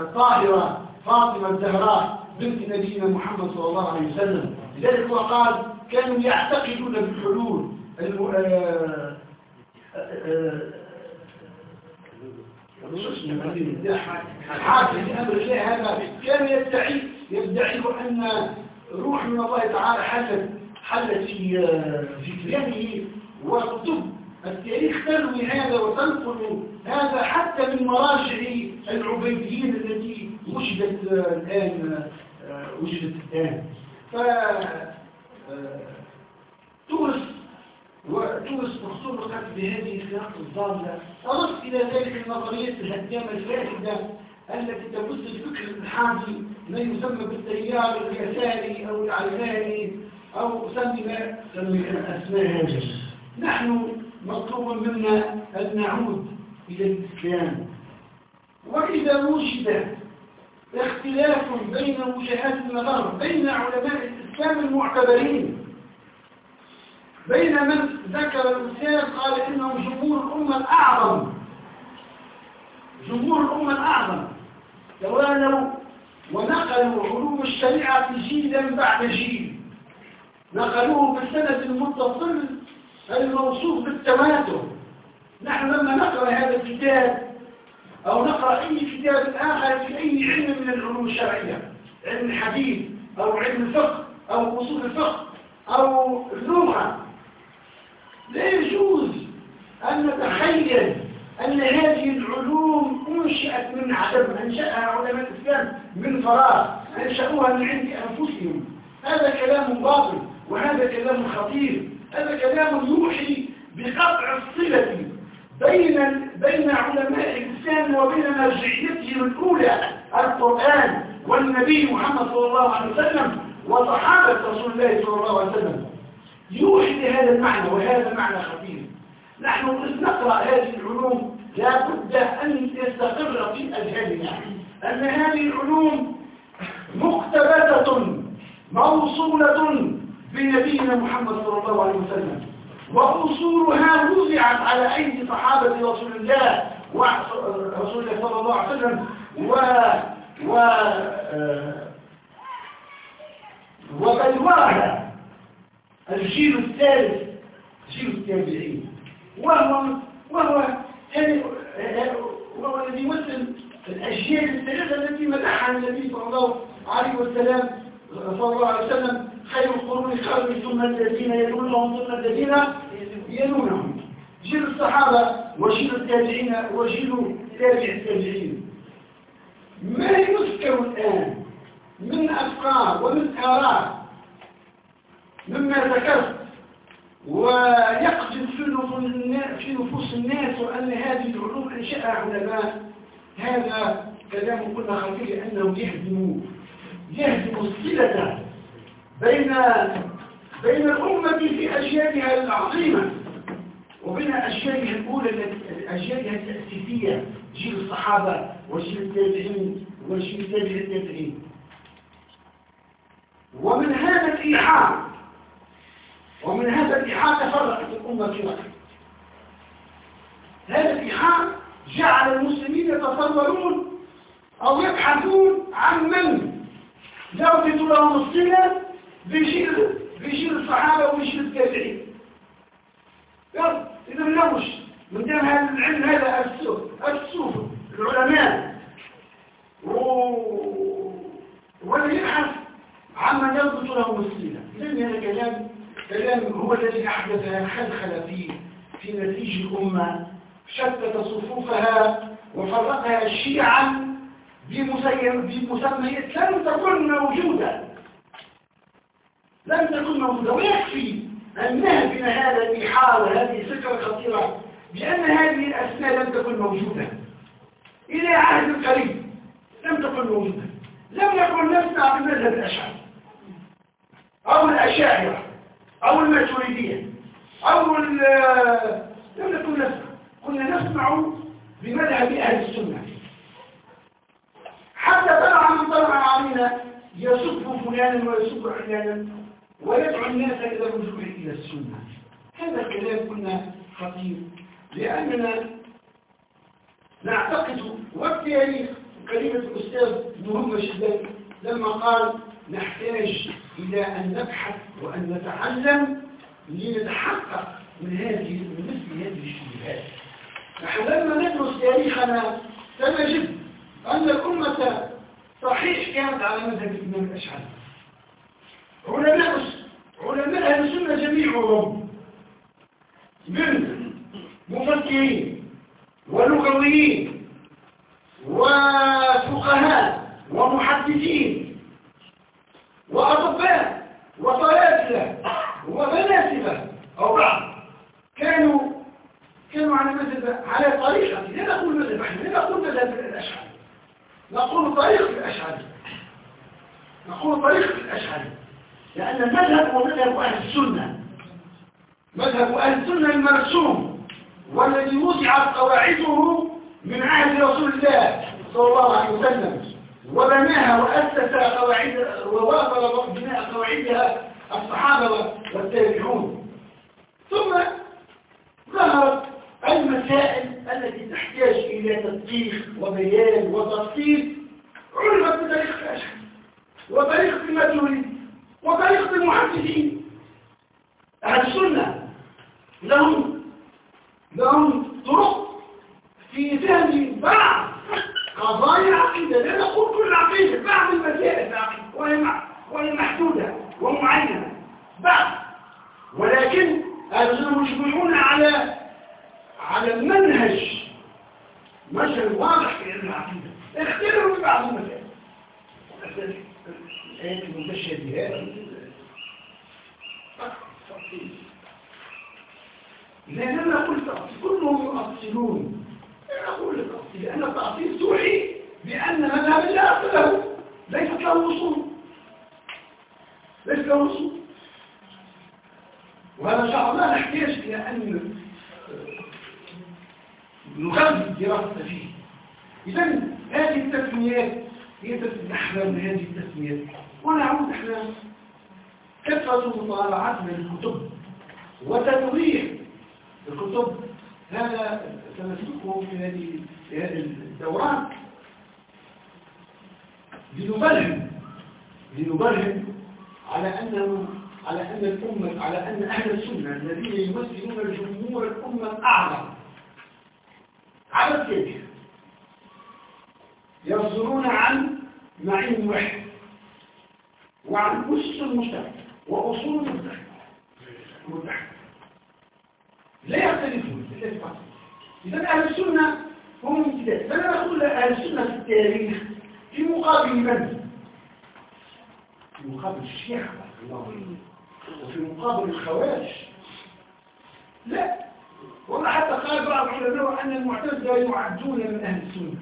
الطاهرة فاطمة الزهراء. بنت نبينا محمد صلى الله عليه وسلم. لذلك هو قال كانوا يعتقدون بالحلول حاكم أمر الله هذا. كان يدعي يدعي أن روح من الله تعالى حلت حلت في كلامه وكتب التاريخ تروي هذا وتنقل هذا حتى من مراجع العبيديين التي وجدت الآن وجدت الآن. ف تونس وتونس مختلقت بهذه الخلاق الضالة أضف إلى ذلك النظريات الهدامة الفاسدة التي تبث الفكر الإلحادي ما يسمى بالتيار اليساري أو العلماني أو سمي سمي الأسماء هذه نحن مطلوب منا أن نعود إلى الإسلام. وإذا وجد اختلاف بين وجهات النظر بين علماء الإسلام المعتبرين. بين من ذكر الإنسان قال إنه جمهور الأمة الأعظم. جمهور الأمة الأعظم. توالوا ونقلوا علوم الشريعة جيلا بعد جيل. نقلوه بالسند المتصل الموصوف بالتواتر نحن لما نقرأ هذا الكتاب أو نقرأ أي كتاب آخر في أي علم من العلوم الشرعية. علم الحديث أو علم الفقه أو أصول الفقه أو اللغة. لا يجوز أن نتخيل أن هذه العلوم أنشأت من عدم أنشأها علماء الإسلام من فراغ أنشأوها من عند أنفسهم. هذا كلام باطل وهذا كلام خطير. هذا كلام يوحي بقطع الصلة بين بين علماء الإسلام وبين مرجعيتهم الأولى القرآن والنبي محمد صلى الله عليه وسلم وصحابة رسول الله صلى الله عليه وسلم. يوحي بهذا المعنى وهذا معنى خطير. نحن نقرأ هذه العلوم لا بد أن تستقر في أذهاننا. أن هذه العلوم مقتبسة موصولة بنبينا محمد صلى الله عليه وسلم. وأصولها وزعت على أيدي صحابة رسول الله ورسول الله صلى الله عليه وسلم و و وبلورها الجيل الثالث جيل التابعين. وهو وهو يعني وهو الذي يمثل الأجيال الثلاثة التي مدحها النبي صلى الله عليه وسلم صلى الله عليه وسلم. خير القرون خير ثم الذين يلونهم ثم الذين يلونهم جيل الصحابة وجيل التابعين وجيل تابع التابعين. ما يذكر الآن من أفكار ومن آراء مما ذكرت؟ ويقذف في نفوس الناس وأن هذه العلوم أنشأها علماء. هذا كلام كنا خفير أنه يهدم يهدم الصلة. بين بين الأمة في أجيالها العظيمة وبين أجيالها الأولى أجيالها التأسيسية جيل الصحابة وجيل التابعين وجيل تابع التابعين. ومن هذا الإيحاء ومن هذا الإيحاء تفرقت الأمة في وقت هذا الإيحاء جعل المسلمين يتصورون أو يبحثون عن من؟ يوجد لهم الصلة بجيل بجيل الصحابة وبجيل التابعين. يلا إذا نوش من دام هذا العلم هذا السوف السوف العلماء. واللي يبحث عمن يضبط لهم الصلة إذن هذا كلام كلام هو الذي أحدث خلخل في في نسيج الأمة شتت صفوفها وفرقها شيعا بمسميات لم تكن موجودة. لم تكن موجودة. ويكفي أن نهدم هذا الإيحاء وهذه الفكرة الخطيرة بأن هذه الأسماء لم تكن موجودة. إلى عهد قريب لم تكن موجودة. لم يكن نسمع بالمذهب الأشعري أو الأشاعرة أو الماتريدية أو لم نكن نسمع كنا نسمع بمذهب أهل السنة. حتى طلع من طلع علينا يسب فلانا ويسب علانا. ويدعو الناس إلى الرجوع إلى السنة. هذا الكلام كنا خطير لأننا نعتقد والتاريخ كلمة الأستاذ مهم شداد لما قال نحتاج إلى أن نبحث وأن نتعلم لنتحقق من هذه من مثل هذه الشبهات. نحن لما ندرس تاريخنا سنجد أن الأمة صحيح كانت على مذهب الإمام الأشعري. علماء علماء أهل السنة جميعهم. من مفكرين ولغويين وفقهاء ومحدثين وأطباء وطيافلة وفلاسفة. أو بعض. كانوا كانوا على مذهب على طريقة لا نقول مذهب إحنا لا نقول مذهب الأشعري. نقول طريق الأشعري. نقول طريق الأشعري. لأن مذهب أهل السنة. مذهب أهل السنة المرسوم والذي وضعت قواعده من عهد رسول الله صلى الله عليه وسلم. وبناها وأسس قواعد وواصل بناء قواعدها الصحابة والتابعون. ثم ظهرت المسائل التي تحتاج إلى تدقيق وبيان وتفصيل علمت بطريقة الأشهر وطريقة المجهولين وطريقة المحدثين أهل السنة لهم لهم طرق في فهم بعض قضايا العقيدة لا نقول كل عقيدة بعض المسائل العقيدة وهي محدودة ومعينة بعض. ولكن أهل مجمعون على على المنهج منهج واضح في العقيدة. اختلفوا في بعض المسائل الآيات المتشابهات لأن أنا قلت تأصيل كلهم يؤصلون لا أقول التأصيل لأن التأصيل توحي بأن مذهب لا أصل له ليست له وصول ليس له وصول وهذا إن شاء الله نحتاج إلى أن نغذي الدراسة فيه إذا هذه التسميات هي نحلم بهذه التسميات. ونعود إحنا كثرة مطالعتنا للكتب وتدوير الكتب. هذا سنسلكه في هذه الدورات لنبرهن لنبرهن على أنه على أن الأمة على أن أهل السنة الذين يمثلون الجمهور الأمة الأعظم على التاريخ يصدرون عن معين واحد. وعن أسس المجتمع وأصول المجتمع. لا يختلفون في إذا أهل السنة هم امتداد فأنا أقول أهل السنة في التاريخ؟ في مقابل من؟ في مقابل الشيعة. وفي مقابل الخوارج. لا. والله حتى قال بعض العلماء أن المعتزلة يعدون من أهل السنة.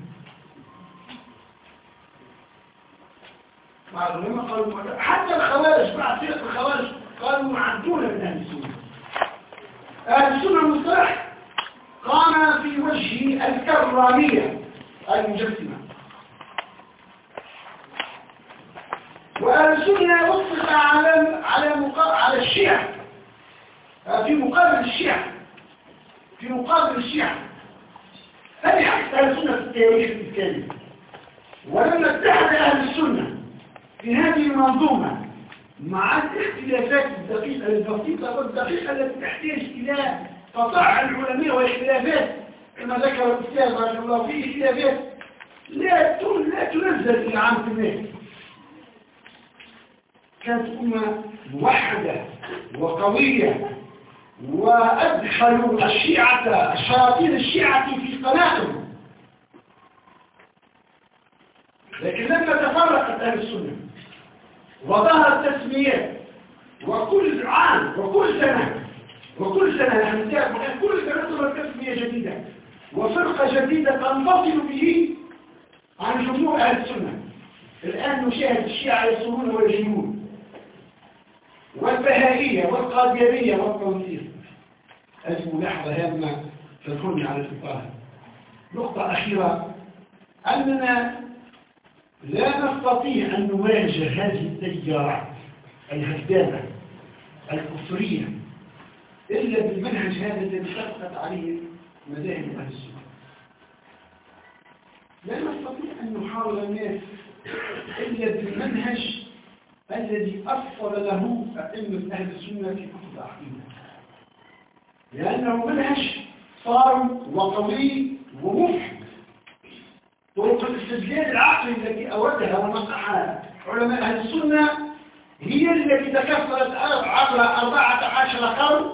قالوا حتى الخوارج بعض فرق الخوارج قالوا يعدون من أهل السنة. أهل السنة المصطلح قام في وجه الكرامية المجسمة. وأهل السنة وصف على على. على الشيعة. آه، في مقابل الشيعة. في مقابل الشيعة. حق أهل السنة في التاريخ الإسلامي. ولما اتحد أهل السنة. في هذه المنظومة مع الاختلافات الدقيقة البسيطة والدقيقة التي تحتاج إلى قطاع العلماء واختلافات كما ذكر الأستاذ رحمه الله في اختلافات لا لا تنزل إلى عام الناس كانت أمة موحدة وقوية وأدخلوا الشيعة الشياطين الشيعة في قناتهم لكن لما تفرقت أهل السنة. وظهرت تسميات وكل عام وكل سنة وكل سنة نحن نتابع كل سنة تظهر تسمية جديدة. وفرقة جديدة تنفصل به عن جمهور أهل السنة. الآن نشاهد الشيعة يصومون ويجنون والبهائية والقادرية والتنصير. هذه ملاحظة هامة تدخلني على الفقه. نقطة أخيرة. أننا لا نستطيع أن نواجه هذه التيارات الهدامة الكفرية إلا بالمنهج هذا الذي شقت عليه مذاهب أهل السنة. لا نستطيع أن نحاول الناس إلا بالمنهج الذي أصل له أئمة أهل السنة في كتب العقيدة لأنه منهج صارم وقوي ومفحم طرق الاستدلال العقلي التي أودها ونصحها علماء أهل السنة هي التي تكفلت عبر أربعة عشر قرن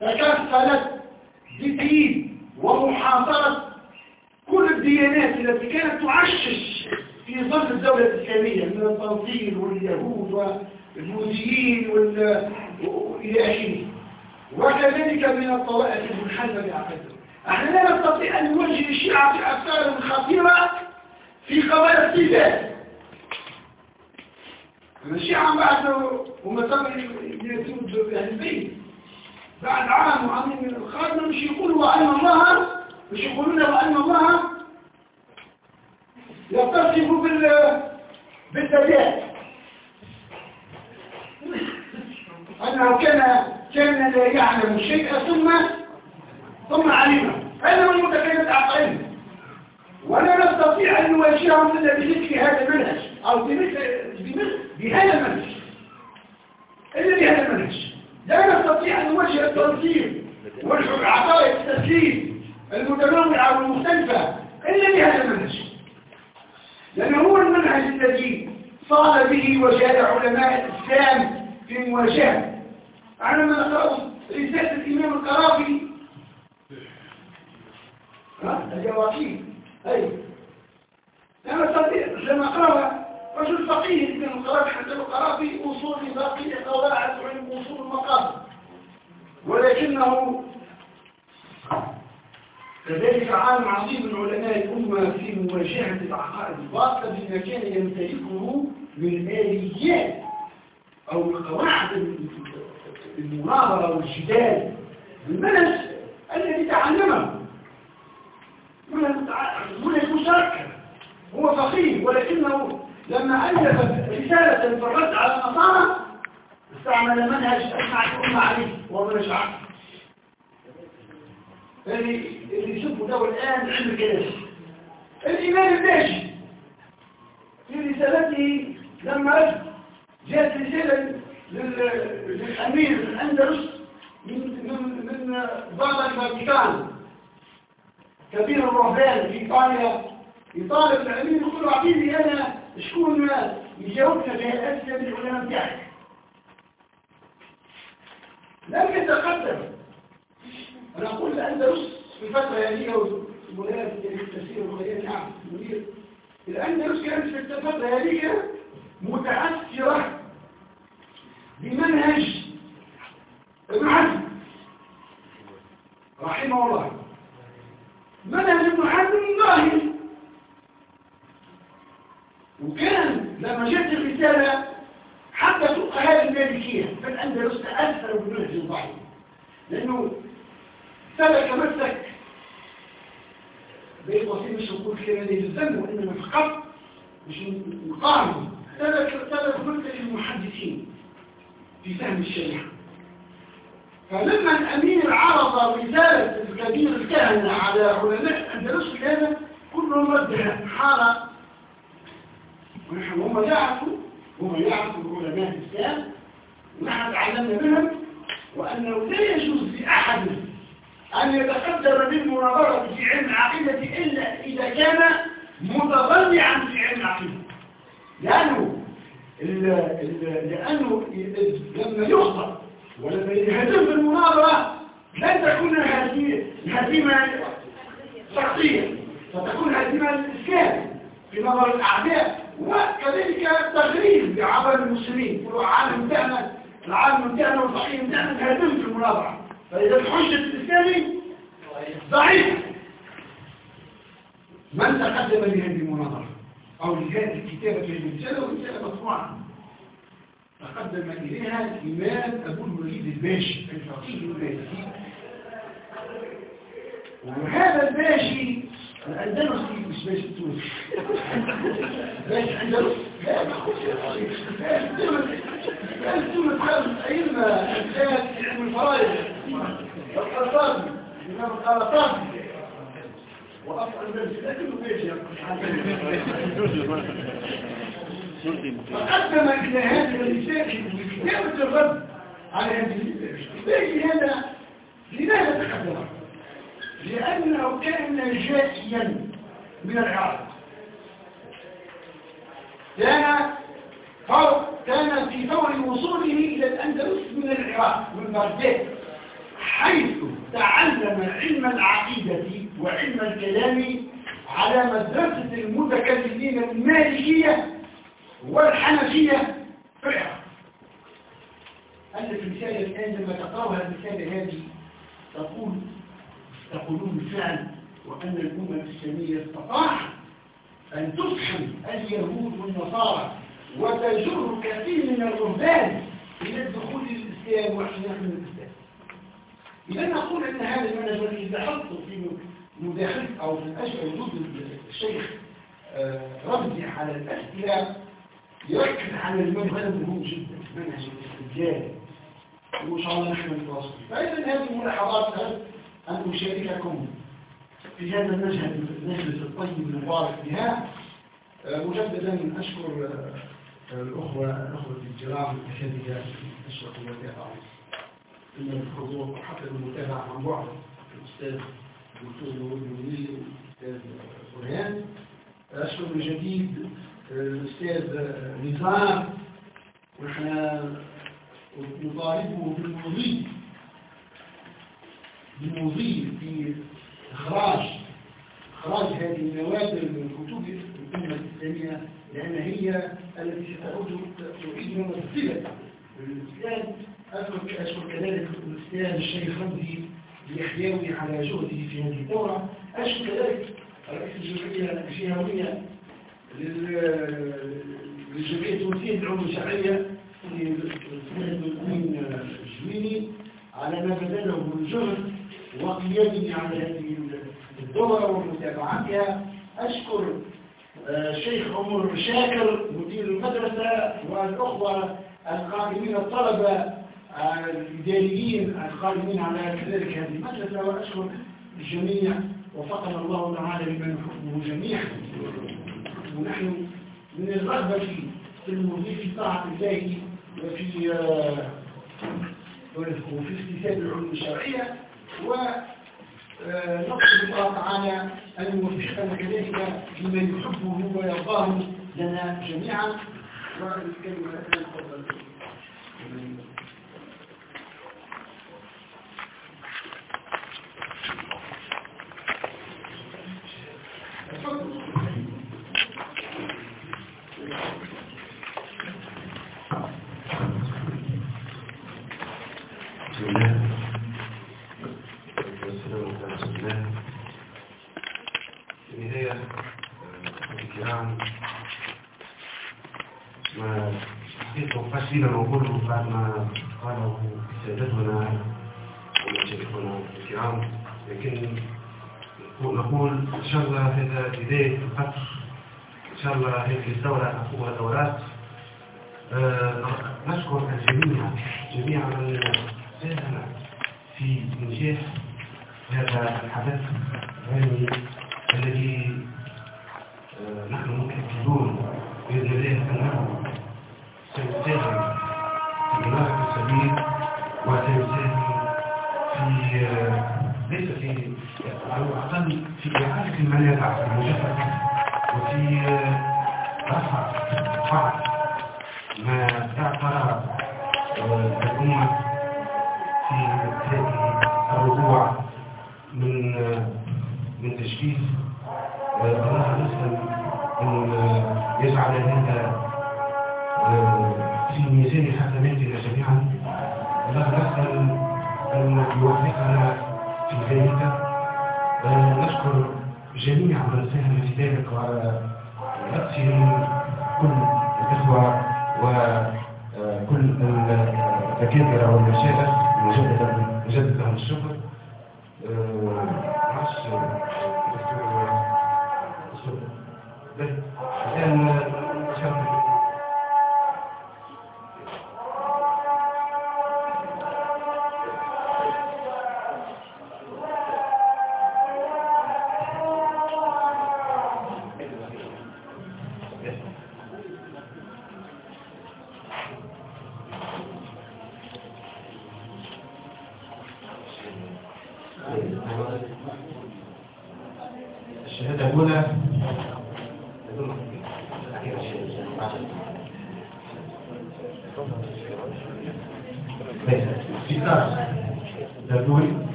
تكفلت بتأييد ومحاصرة كل الديانات التي كانت تعشش في ظل الدولة الإسلامية من التنصير واليهود والبوذيين وإلى آخره. وكذلك من الطوائف المنحرفة بعقيدتهم أحنا لا نستطيع أن نوجه الشيعة في أفكار خطيرة في قضايا الصفات الشيعة بعد هم تم يتوب أهل البيت. بعد عام وعامين من الخارج مش يقولوا وأن الله مش يقولون وأن الله. يتصف بال بالذات أنه كان كان لا يعلم شيئا ثم هذا هو المتكلم عقلي ولا نستطيع أن نواجههم إلا بمثل هذا المنهج أو بمثل بهذا المنهج. إلا بهذا المنهج. لا نستطيع أن نواجه التنظيم والعقائد التسليم المتنوعة والمختلفة إلا بهذا المنهج. لأنه هو المنهج الذي صار به وجاد علماء الإسلام في مواجهة. على ما رسالة الإمام القرافي الجواكيل أي. لما استطيع لما قرأ رجل فقيه الإمام القرافي حتى القرافي أصول باقية قواعد علم أصول المقام. ولكنه كذلك عالم عظيم من علماء الأمة في مواجهة العقائد الباطلة بما كان يمتلكه من آليات أو من قواعد المناظرة والجدال المنهج الذي تعلمه. من المشاركة. هو فقيه ولكنه لما ألف رسالة في الرد على النصارى استعمل منهج أسمع الأمة عليه وهو منهج عقل اللي يشوفوا ده الآن علم كلام الإمام الباشي. في رسالته لما جاءت رسالة للأمير الأندلس من من من بابا الفاتيكان. كبير الرهبان في إيطاليا. يطالب الأمير يقول أعطيني أنا شكون يجاوبنا في الأسئلة بالعلماء بتاعك. لم يتقدم. أنا أقول الأندلس في الفترة هذه والولايات التفسير والخيال نعم المدير الأندلس كانت في الفترة هذه متأثرة بمنهج ابن حزم رحمه الله. منهج حزم ظاهر وكان لما جت الرسالة حتى فقهاء المالكية في الأندلس تأثروا بمنهج الضعيف. لأنه سلك مسك بين قوسين مش نقول كده الذنب وإنما فقط مش نقارن سلك سلك مسك المحدثين في فهم الشريعة. فلما الأمير عرض رسالة الكبير الكهنة على علماء أندلس كان كلهم رد حالة ونحن هم يعرفوا هم يعرفوا علماء الإسلام. ونحن تعلمنا منهم وأنه لا يجوز لأحد أن يتقدر بالمناظرة في علم العقيدة إلا إذا كان متضلعا في علم العقيدة. لأنه لأنه لما يخطأ يهزم في المناظرة. لن تكون هذه هزيمة شخصية فتكون هزيمة للإسلام في نظر الأعداء وكذلك تغريب بعبر المسلمين. العالم بتاعنا العالم بتاعنا والصحيح بتاعنا تهزم في المناظرة. فإذا الحجة الإسلامي ضعيف من تقدم لهذه المناظرة؟ أو لهذه الكتابة هذه الرسالة والرسالة مطبوعة تقدم إليها الإمام أبو الوليد الباشي. الفقيه المالكي وهذا الباشي الأندلسي مش باشي التونسي باشي أندلسي لا كان تونس؟ خمس أئمة أمثال في علم الفرائض. القرطاسي الإمام القرطاسي وأصل الأندلسي لكنه باشي فقدم إلى هذه الرسالة بكتابة الرد على هذه الرسالة هذا لماذا تقدم؟ لأنه كان جائيا من العراق كان فرق كان في فور وصوله إلى الأندلس من العراق من بغداد حيث تعلم علم العقيدة وعلم الكلام على مدرسة المتكلمين المالكية والحنفية في العراق ألف رسالة الآن لما تقرأها الرسالة هذه تقول تقولون بالفعل وأن الأمة الإسلامية استطاعت أن تفهم اليهود والنصارى وتجر كثير من الرهبان إلى الدخول للإسلام واحتناق من الإسلام. إذا نقول أن هذا المنهج الذي لاحظته في مداخلة أو في الأشياء وجود الشيخ رمزي على الأسئلة يركز على المنهج مهم جدا منهج الاستدلال وإن شاء الله نحن نتواصل فإذا هذه الملاحظات أن أشارككم في هذا المشهد المجلس الطيب المبارك بها. مجددا أشكر الأخوة الأخوة الكرام الأساتذة أشرفوا وتابعوا إن الحضور وحتى المتابعة عن بعد الأستاذ الدكتور نور المنير الأستاذ برهان. أشكر من جديد الأستاذ نزار ونحن نطالبه بالمضي بالمضي في إخراج إخراج هذه النوادر من كتب الأمة الإسلامية لأن هي التي ستعود تعيد ممثلة للإسلام أذكر أشكر كذلك الأستاذ الشيخ رمزي اليحيوي على جهده في هذه الدورة أشكر كذلك رئيس الجمعية الجهوية للجمعية التونسية للعلوم الشرعية الأمين الجويني على ما بذله من جهد وقيامه على هذه الدورة ومتابعتها. أشكر الشيخ عمر شاكر مدير المدرسة والأخوة القائمين الطلبة الإداريين القائمين على كذلك هذه المدرسة. وأشكر الجميع وفقنا الله تعالى لمن نحبه جميعا. ونحن من الرغبة في المضي في طاعة الله وفي وفي اكتساب العلوم الشرعية ونقصد الله تعالى أن يوفقنا كذلك لما يحبه ويرضاه لنا جميعا. والكلمة الآن تفضل بسم الله والسلام على رسول الله في النهاية الكرام ما حقيقة قصيدة نقوله بعد ما قاله سادتنا ومشايخنا الكرام لكن إن شاء الله هذا بداية الفتح. إن شاء الله هذه الدورة تكون دورات آه، نشكر الجميع جميع من ساهم في إنجاح هذا الحدث العلمي الذي آه، نحن متأكدون بإذن الله أنه سيساهم في إنارة السبيل وسيساهم في آه، ليس في على الأقل في إعادة المنافع المجففة وفي آه، رفع بعض ما تعترى الأمة في هذه الرجوع من من تجهيز الله نسأل أن يجعل هذا في ميزان حسناتنا جميعا. الله نسأل أن يوفقنا في ذلك نشكر جميع من ساهم في ذلك وعلى رأسهم كل الإخوة وكل الدكاترة والمشايخ مجددا مجددا الشكر.